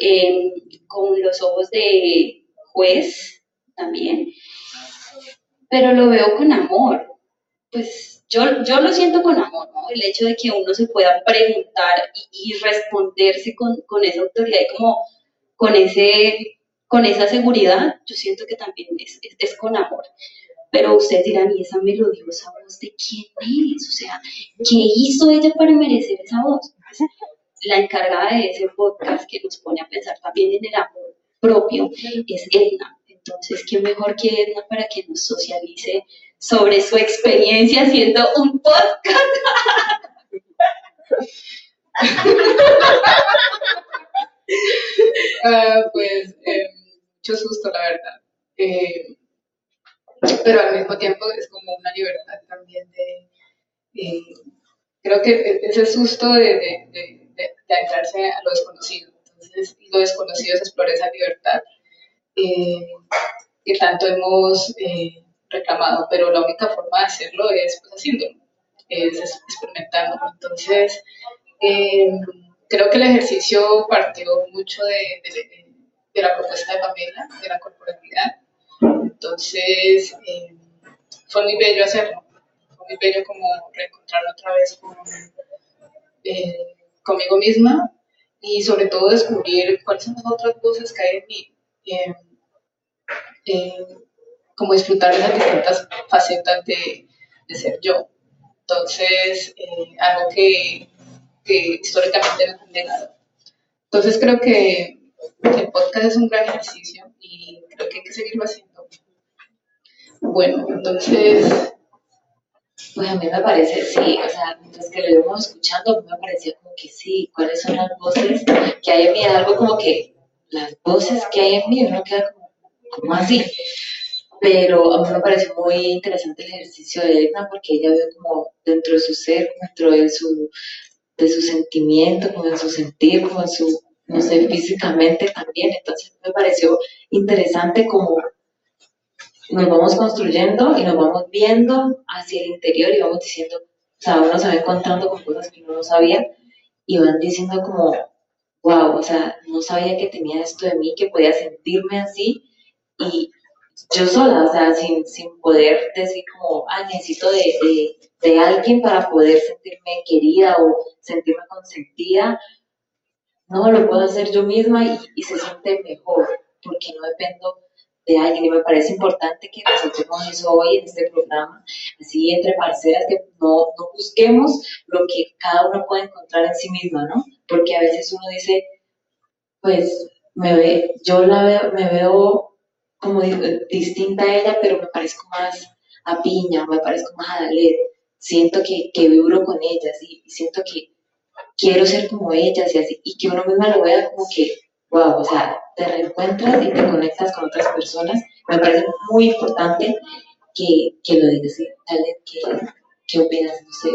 Eh, con los ojos de juez también, pero lo veo con amor. Pues yo, yo lo siento con amor, ¿no? El hecho de que uno se pueda preguntar y, responderse con, esa autoridad y como con, ese, con esa seguridad, yo siento que también es, es, con amor. Pero ustedes dirán, ¿y esa melodiosa voz de quién es? O sea, ¿qué hizo ella para merecer esa voz? La encargada de ese podcast que nos pone a pensar también en el amor propio es Edna. Entonces, ¿quién mejor que Edna para que nos socialice sobre su experiencia haciendo un podcast? [laughs] Ah, pues eh, mucho susto, la verdad. Eh, pero al mismo tiempo es como una libertad también de, eh, creo que e-, ese susto de, de, de, de, adentrarse a lo desconocido. Entonces, lo desconocido es explorar esa libertad que tanto hemos reclamado, pero la única forma de hacerlo es pues, haciéndolo, es experimentándolo. Entonces, eh, creo que el ejercicio partió mucho de, de- la propuesta de Pamela, de la corporalidad. Entonces, eh, fue muy bello hacerlo. Fue muy bello como reencontrarme otra vez con, eh, conmigo misma y sobre todo descubrir cuáles son las otras voces que hay en mí. Como disfrutar de las distintas facetas de, de ser yo. Entonces, eh, algo que, que históricamente nos han negado. Entonces, creo que el podcast es un gran ejercicio y creo que hay que seguirlo haciendo. Bueno, entonces, Pues a mí me parece, sí, o sea, mientras que lo íbamos escuchando, me parecía como que sí, cuáles son las voces que hay en mí, algo como que las voces que hay en mí, uno queda como, como así. Pero a mí me pareció muy interesante el ejercicio de Edna porque ella vio como dentro de su ser, dentro de su, de su sentimiento, como en su sentir, como en su, no sé, físicamente también. Entonces me pareció interesante como nos vamos construyendo y nos vamos viendo hacia el interior y vamos diciendo, o sea, uno se va encontrando con cosas que uno no sabía y van diciendo como, wow, o sea, no sabía que tenía esto de mí, que podía sentirme así y yo sola, o sea, sin, sin poder decir como, ah, necesito de, de, de alguien para poder sentirme querida o sentirme consentida, no, lo puedo hacer yo misma y, y se siente mejor porque no dependo de alguien y me parece importante que nosotros eso hoy en este programa, así entre parceras, que no, no busquemos lo que cada uno puede encontrar en sí misma, ¿no? Porque a veces uno dice, pues me ve, yo la veo, me veo como di- distinta a ella, pero me parezco más a Piña, me parezco más a Dalet, siento que, que vibro con ellas y, y siento que quiero ser como ellas y así, y que uno misma lo vea como que, wow, o sea, te reencuentras y te conectas con otras personas, me parece muy importante que, que lo digas, ¿sí? Dalet, ¿qué, qué opinas? No sé.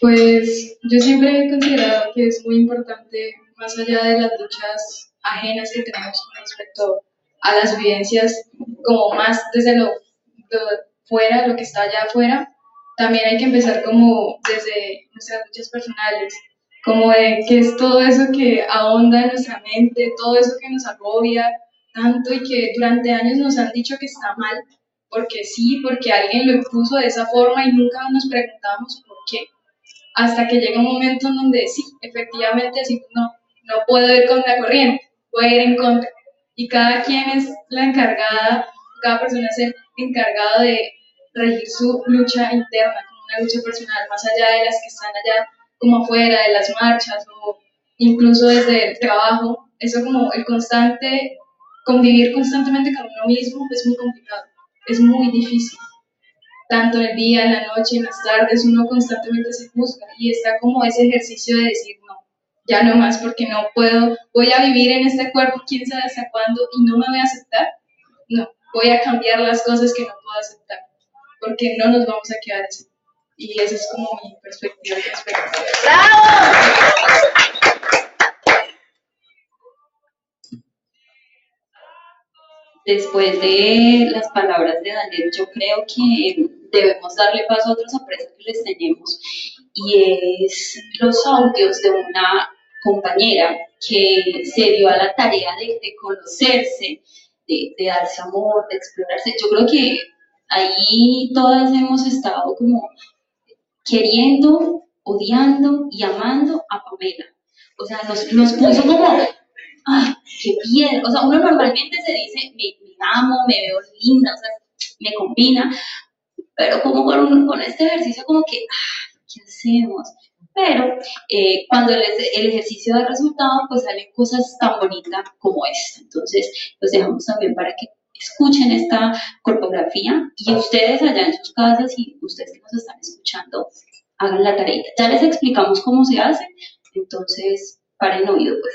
Pues yo siempre he considerado que es muy importante, más allá de las luchas ajenas que tenemos con respecto a las vivencias, como más desde lo, lo fuera, lo que está allá afuera, también hay que empezar como desde nuestras luchas personales, como de qué es todo eso que ahonda en nuestra mente, todo eso que nos agobia tanto y que durante años nos han dicho que está mal, porque sí, porque alguien lo impuso de esa forma y nunca nos preguntamos por qué hasta que llega un momento en donde sí, efectivamente decimos, no, no puedo ir con la corriente, voy a ir en contra. Y cada quien es la encargada, cada persona es el encargado de regir su lucha interna, como una lucha personal, más allá de las que están allá como afuera, de las marchas o incluso desde el trabajo. Eso como el constante, convivir constantemente con uno mismo es muy complicado, es muy difícil tanto en el día, en la noche, en las tardes, uno constantemente se juzga y está como ese ejercicio de decir, no, ya no más porque no puedo, voy a vivir en este cuerpo, quién sabe hasta cuándo y no me voy a aceptar. No, voy a cambiar las cosas que no puedo aceptar porque no nos vamos a quedar así. Y esa es como mi perspectiva y Después de las palabras de Daniel, yo creo que debemos darle paso a otros aprecio que les tenemos y es los audios de una compañera que se dio a la tarea de, conocerse, de, darse amor, de explorarse. Yo creo que ahí todas hemos estado como queriendo, odiando y amando a Pamela, O sea, nos puso como, ¡ay, qué bien! O sea, uno normalmente se dice, me, me amo, me veo linda, o sea, me combina, pero como con, un- con este ejercicio como que, ¡ay, qué hacemos! Pero eh, cuando el, el ejercicio da resultado, pues salen cosas tan bonitas como esta. Entonces, los dejamos también para que escuchen esta corpografía y ustedes allá en sus casas y ustedes que nos están escuchando, hagan la tarea. Ya les explicamos cómo se hace, entonces paren oído pues.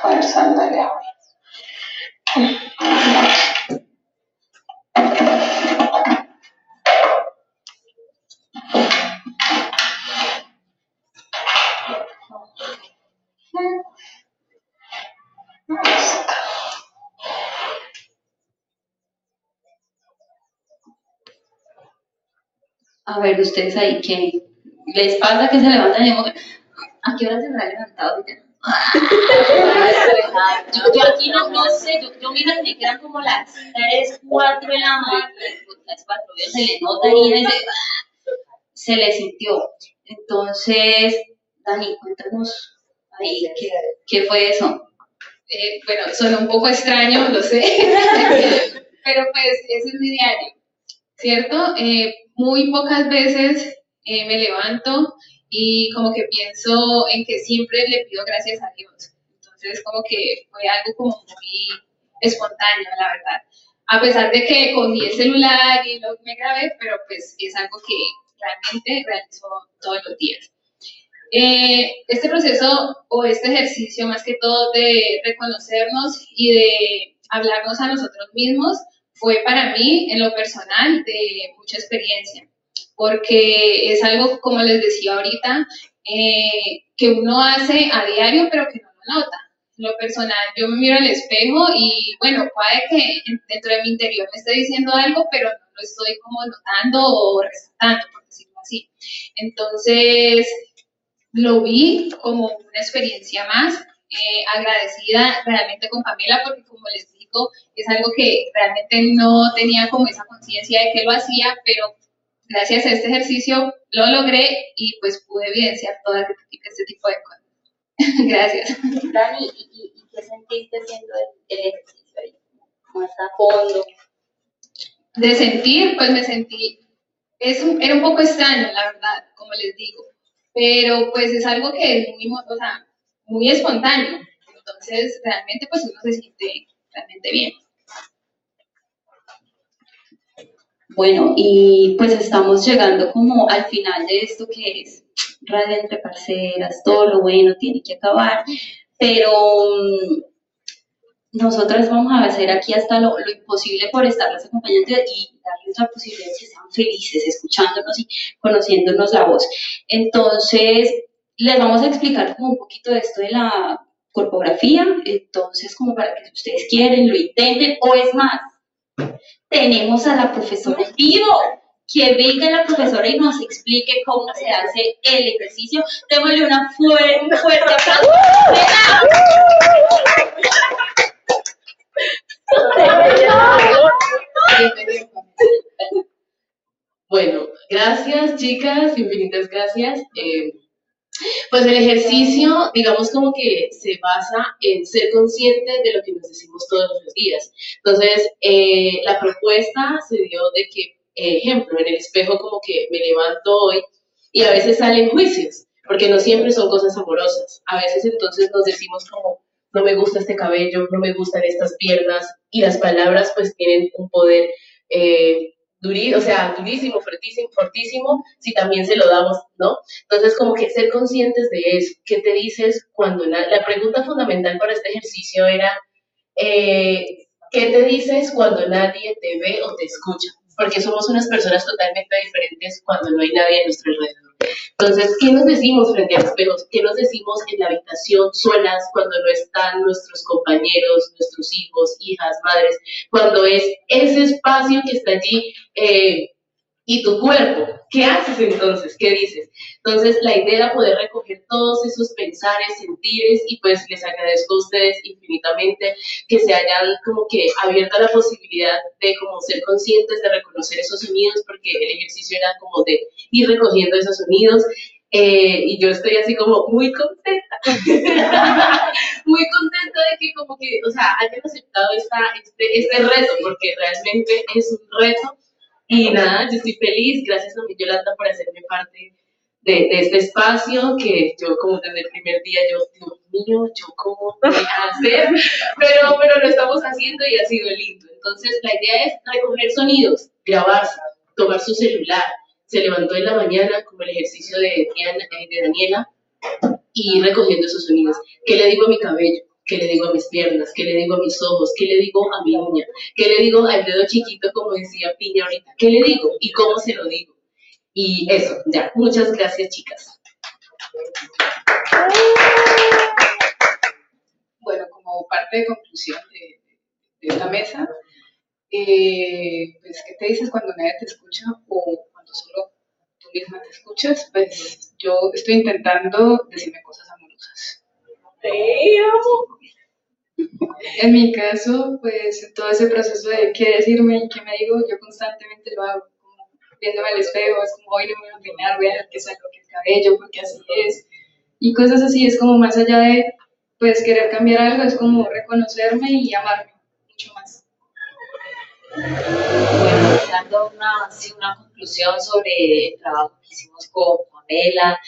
puedo saldar hoy. A ver, ustedes ahí, ¿qué les pasa que se levantan y ¿a qué hora se habrá levantado? Ya, Yo, aquí no, no sé, yo, yo mira que eran como las 3, 4 de la mañana, las 4 se le nota y ese, se le sintió. Entonces, Dani, cuéntanos ahí, ¿qué, qué fue eso? Eh, bueno, suena un poco extraño, lo sé, [laughs] pero pues ese es mi diario, ¿cierto? Eh, muy pocas veces eh, me levanto y como que pienso en que siempre le pido gracias a Dios. Entonces como que fue algo como muy espontáneo, la verdad. A pesar de que cogí el celular y lo me grabé, pero pues es algo que realmente realizo todos los días. Eh, este proceso o este ejercicio más que todo de reconocernos y de hablarnos a nosotros mismos fue para mí en lo personal de mucha experiencia, porque es algo, como les decía ahorita, eh, que uno hace a diario pero que no lo nota. Lo personal, yo me miro al espejo y bueno, puede que dentro de mi interior me esté diciendo algo, pero no lo estoy como notando o resaltando, por decirlo así. Entonces, lo vi como una experiencia más, eh, agradecida realmente con Pamela porque como les digo, es algo que realmente no tenía como esa conciencia de que lo hacía, pero gracias a este ejercicio lo logré y pues pude evidenciar todo este, este tipo de cosas. [laughs] gracias. Dani, ¿y, qué sentiste haciendo el, ejercicio ahí? Más a fondo. De sentir, pues me sentí, es un- era un poco extraño, la verdad, como les digo, pero pues es algo que es muy, o sea, muy espontáneo, entonces realmente pues uno se siente realmente bien. Bueno, y pues estamos llegando como al final de esto que es Radio entre Parceras, todo lo bueno tiene que acabar, pero mm, nosotras vamos a hacer aquí hasta lo, lo imposible por estarlas acompañando y darles la posibilidad de que sean felices escuchándonos y conociéndonos la voz. Entonces, les vamos a explicar como un poquito de esto de la corpografía, entonces como para que ustedes quieren lo intenten, o es más, tenemos a la profesora en vivo. Que venga la profesora y nos explique cómo se hace el ejercicio. Démosle una fuerte, fuerte aplauso. Bueno, gracias chicas, infinitas gracias. Eh, pues el ejercicio, digamos como que se basa en ser conscientes de lo que nos decimos todos los días. Entonces, eh, la propuesta se dio de que, eh, ejemplo, en el espejo como que me levanto hoy y a veces salen juicios, porque no siempre son cosas amorosas. A veces entonces nos decimos como, no me gusta este cabello, no me gustan estas piernas, y las palabras pues tienen un poder eh, duri- o sea, durísimo, fortísimo, fortísimo, si también se lo damos, ¿no? Entonces, como que ser conscientes de eso. ¿Qué te dices cuando na- la pregunta fundamental para este ejercicio era, eh, ¿qué te dices cuando nadie te ve o te escucha? porque somos unas personas totalmente diferentes cuando no hay nadie a nuestro alrededor. Entonces, ¿qué nos decimos frente al espejo? ¿Qué nos decimos en la habitación solas cuando no están nuestros compañeros, nuestros hijos, hijas, madres? Cuando es ese espacio que está allí eh, y tu cuerpo. ¿Qué haces entonces? ¿Qué dices? Entonces, la idea era poder recoger todos esos pensares, sentires, y pues les agradezco a ustedes infinitamente que se hayan como que abierto la posibilidad de como ser conscientes de reconocer esos sonidos, porque el ejercicio era como de ir recogiendo esos sonidos. Eh, y yo estoy así como muy contenta, [laughs] muy contenta de que como que, o sea, hayan aceptado esta, este, este reto, porque realmente es un reto y nada, yo estoy feliz, gracias a mi Yolanda por hacerme parte de, este espacio, que yo como desde el primer día, yo, Dios mío, yo cómo voy a hacer, pero, pero lo estamos haciendo y ha sido lindo. Entonces la idea es recoger sonidos, grabarse, tomar su celular. Se levantó en la mañana como el ejercicio de, Diana, eh, de Daniela y recogiendo esos sonidos. ¿Qué le digo a mi cabello? ¿Qué le digo a mis piernas? ¿Qué le digo a mis ojos? ¿Qué le digo a mi uña? ¿Qué le digo al dedo chiquito, como decía Piña ahorita? ¿Qué le digo? ¿Y cómo se lo digo? Y eso, ya. Muchas gracias, chicas. Bueno, como parte de conclusión de, esta mesa, eh, pues, ¿qué te dices cuando nadie te escucha o cuando solo tú misma te escuchas? Pues yo estoy intentando decirme cosas amorosas. En mi caso, pues todo ese proceso de qué decirme y qué me digo, yo constantemente lo hago, como viéndome al espejo, es como hoy no me voy a peinar, voy a dejar que salga el cabello porque así es, y cosas así, es como más allá de pues querer cambiar algo, es como reconocerme y amarme mucho más. Bueno, dando una, sí, una conclusión sobre el trabajo que hicimos con Pamela,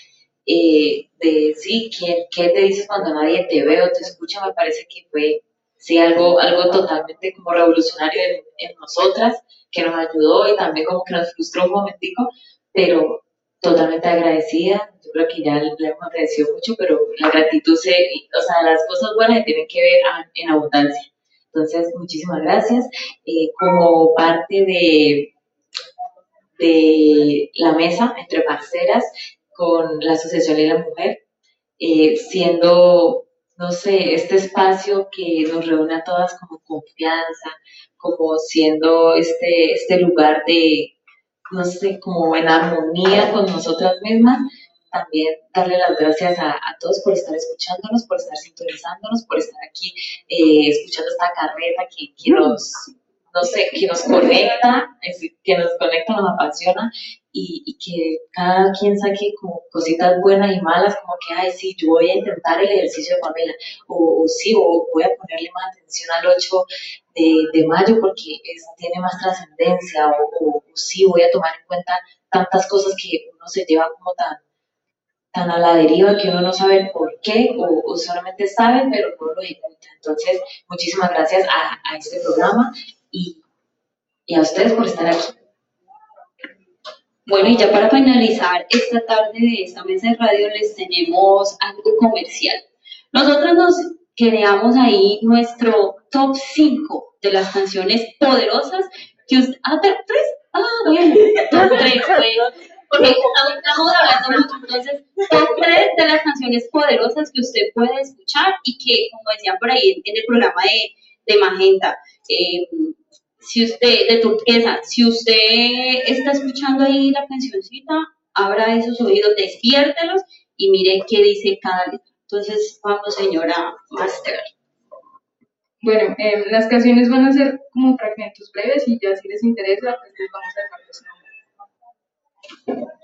eh, de sí, ¿qué, ¿qué, te dices cuando nadie te ve o te escucha? Me parece que fue sí, algo, algo totalmente como revolucionario en, en, nosotras, que nos ayudó y también como que nos frustró un momentico, pero totalmente agradecida. Yo creo que ya le hemos agradecido mucho, pero la gratitud se, o sea, las cosas buenas tienen que ver en abundancia. Entonces, muchísimas gracias. Eh, como parte de, de la mesa entre parceras, con la Asociación de la Mujer, eh, siendo, no sé, este espacio que nos reúne a todas como confianza, como siendo este, este lugar de, no sé, como en armonía con nosotras mismas, también darle las gracias a, a, todos por estar escuchándonos, por estar sintonizándonos, por estar aquí eh, escuchando esta carreta que, que nos, no sé, que nos conecta, que nos conecta, nos apasiona y, y, que cada quien saque como cositas buenas y malas, como que, ay, sí, yo voy a intentar el ejercicio de Pamela, o, sí, o voy a ponerle más atención al 8 de, de mayo porque tiene más trascendencia, o, o, sí, voy a tomar en cuenta tantas cosas que uno se lleva como tan, tan a la deriva que uno no sabe por qué, o, o solamente sabe, pero no lo ejecuta. Entonces, muchísimas gracias a, a este programa y, y a ustedes por estar aquí. Bueno, y ya para finalizar esta tarde de esta mesa de radio les tenemos algo comercial. Nosotros nos creamos ahí nuestro top 5 de las canciones poderosas que usted... Ah, tres. Ah, bueno, top 3, [laughs] porque estamos hablando mucho, entonces, top 3 de las canciones poderosas que usted puede escuchar y que, como decían por ahí en el programa de, de Magenta, eh, si usted, de turquesa, si usted está escuchando ahí la cancioncita, abra esos oídos, despiértelos y mire qué dice cada letra. Entonces, vamos, señora Master. Bueno, eh, las canciones van a ser como fragmentos breves y ya si les interesa, pues les vamos a dejar los nombres.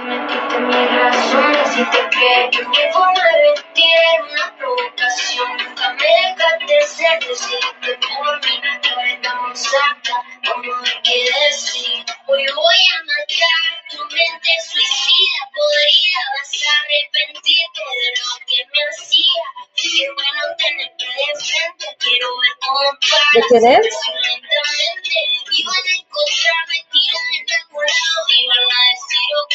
Mentiste mis razones y te crees que de vestir era una provocación. Nunca me dejaste ser, decidiste por mí. Y ahora estamos acá, vamos a ver qué decir. Hoy voy a matar tu mente suicida. Podría vas a arrepentirte de lo que me hacía. Qué bueno tenerte de frente. Quiero ver cómo ¿De quién paras es? lentamente. Iban a encontrarme tirada en algún lado. Iban a decir, ok,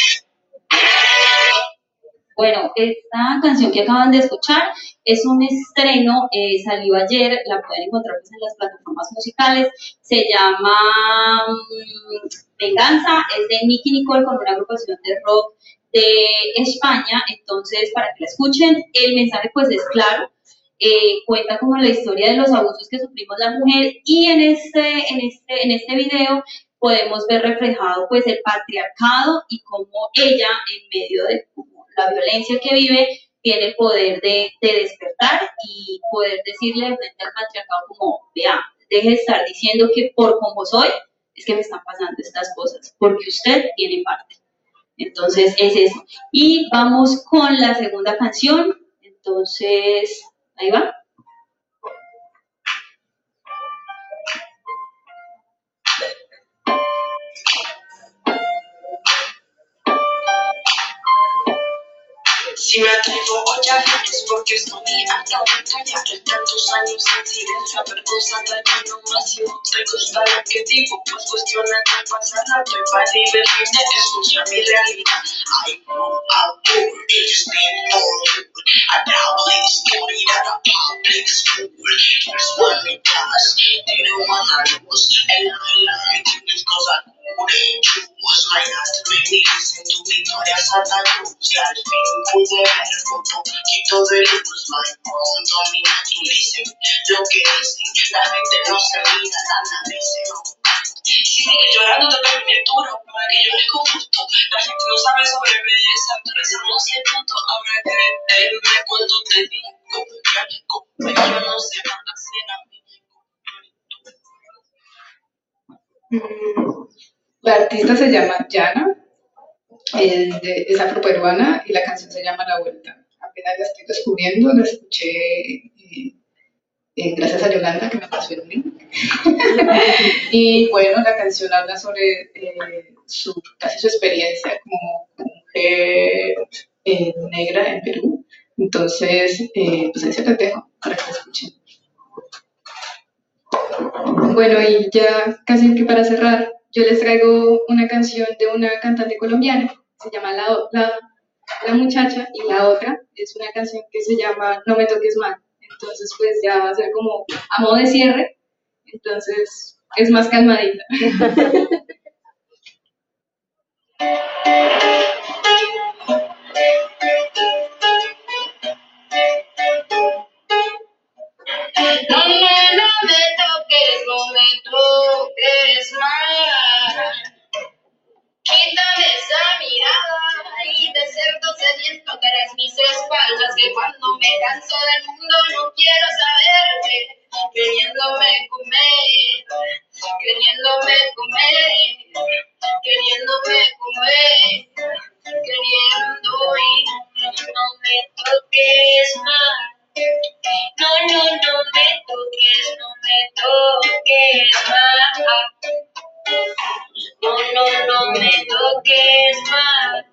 bueno, esta canción que acaban de escuchar es un estreno, eh, salió ayer, la pueden encontrar pues, en las plataformas musicales, se llama mm, Venganza, es de Nicky Nicole con una agrupación de rock de España, entonces para que la escuchen, el mensaje pues es claro, eh, cuenta como la historia de los abusos que sufrimos la mujer y en este, en este, en este video podemos ver reflejado pues el patriarcado y cómo ella en medio de la violencia que vive tiene el poder de, de despertar y poder decirle frente al patriarcado como, vea, deje de estar diciendo que por como soy es que me están pasando estas cosas, porque usted tiene parte. Entonces es eso. Y vamos con la segunda canción. Entonces, ahí va. Si me atrevo hoy a hablar es porque estoy harta de callar tantos años en silencio, avergonzada ya no más y no me gusta lo que digo, pues cuestiona que pasa rato y para divertirme escucha mi realidad. I know I would, ellos me ignoran. I now believe story at a public school. Here's one in class, want to lose, and I like to because I couldn't choose. My last me listen to Victoria Santa Cruz, al fin pude ver un poquito de luz. My mom not to listen, lo que dicen, la gente no se mira, nada dice, no. Sigue llorando de la pintura, para que llore con gusto. La gente no sabe sobre belleza, rezamos el punto. Ahora créeme cuando te digo que algo bello no va a hacer a mí. Mm, La artista se llama Yana, es, afroperuana y la canción se llama La Vuelta. Apenas la estoy descubriendo, la escuché eh, eh, gracias a Yolanda que me pasó el link. [laughs] y bueno, la canción habla sobre eh, su, casi su experiencia como mujer negra en Perú. Entonces, pues ahí se las dejo para que la escuchen. Bueno, y ya casi que para cerrar, yo les traigo una canción de una cantante colombiana, se llama La, la, La Muchacha, y la otra es una canción que se llama No me toques mal. Entonces, pues ya va a ser como a modo de cierre, entonces es más calmadita. [laughs] No, me toques, me toques más. Quítame esa mirada y de cerdo sediento tras mis espaldas que cuando me canso del mundo no quiero saberte. Queriéndome comer, queriéndome comer, queriéndome comer, queriendo ir. No me toques más. No, no, no me toques, no me toques más. No, no, no me toques más.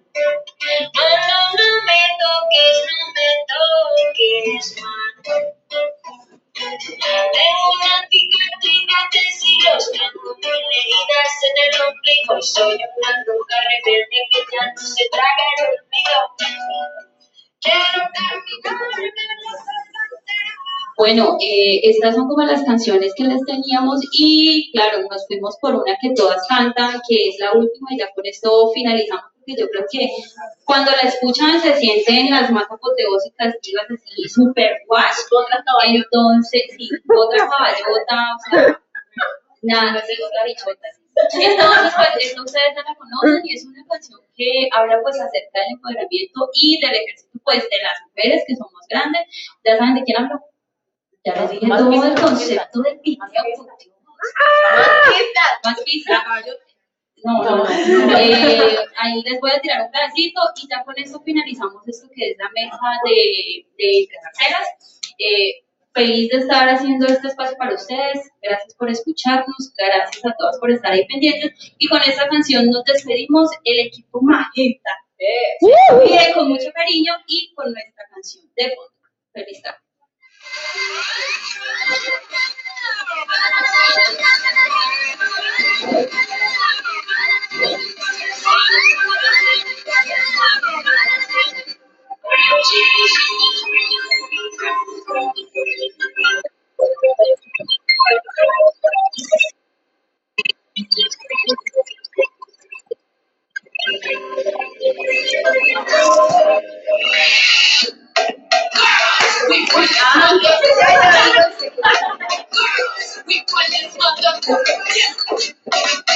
No, no, no me toques, no me toques más. Tengo una cicatriz de siglos, tengo mil heridas en el ombligo. Soy una bruja rebelde que ya no se traga el olvido. Bueno, eh, estas son como las canciones que les teníamos y claro, nos fuimos por una que todas cantan, que es la última y ya con esto finalizamos porque yo creo que cuando la escuchan se sienten las más apoteósicas, divas así, super guay, otra caballota, entonces, sí, otra caballota, o sea, nada, sí, otra bichota. Entonces, pues, ustedes ya la conocen y es una canción que habla pues acerca del empoderamiento y del ejercicio pues de las mujeres que somos grandes. Ya saben de quién hablo. Ya les dije todo el concepto del video. Más pistas. No, no, no. Eh, ahí les voy a tirar un pedacito y ya con esto finalizamos esto que es la mesa de, de parceras. Eh, feliz de estar haciendo este espacio para ustedes. Gracias por escucharnos. Gracias a todas por estar ahí pendientes. Y con esta canción nos despedimos el equipo Magenta. Se despide con mucho cariño y con nuestra canción de fondo. Feliz tarde.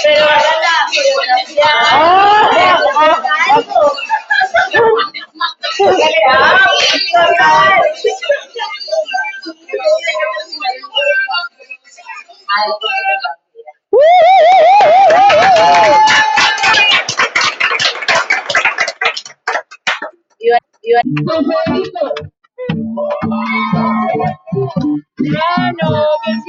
Pero ahora la coreografía. Ah, ah, ah. Qué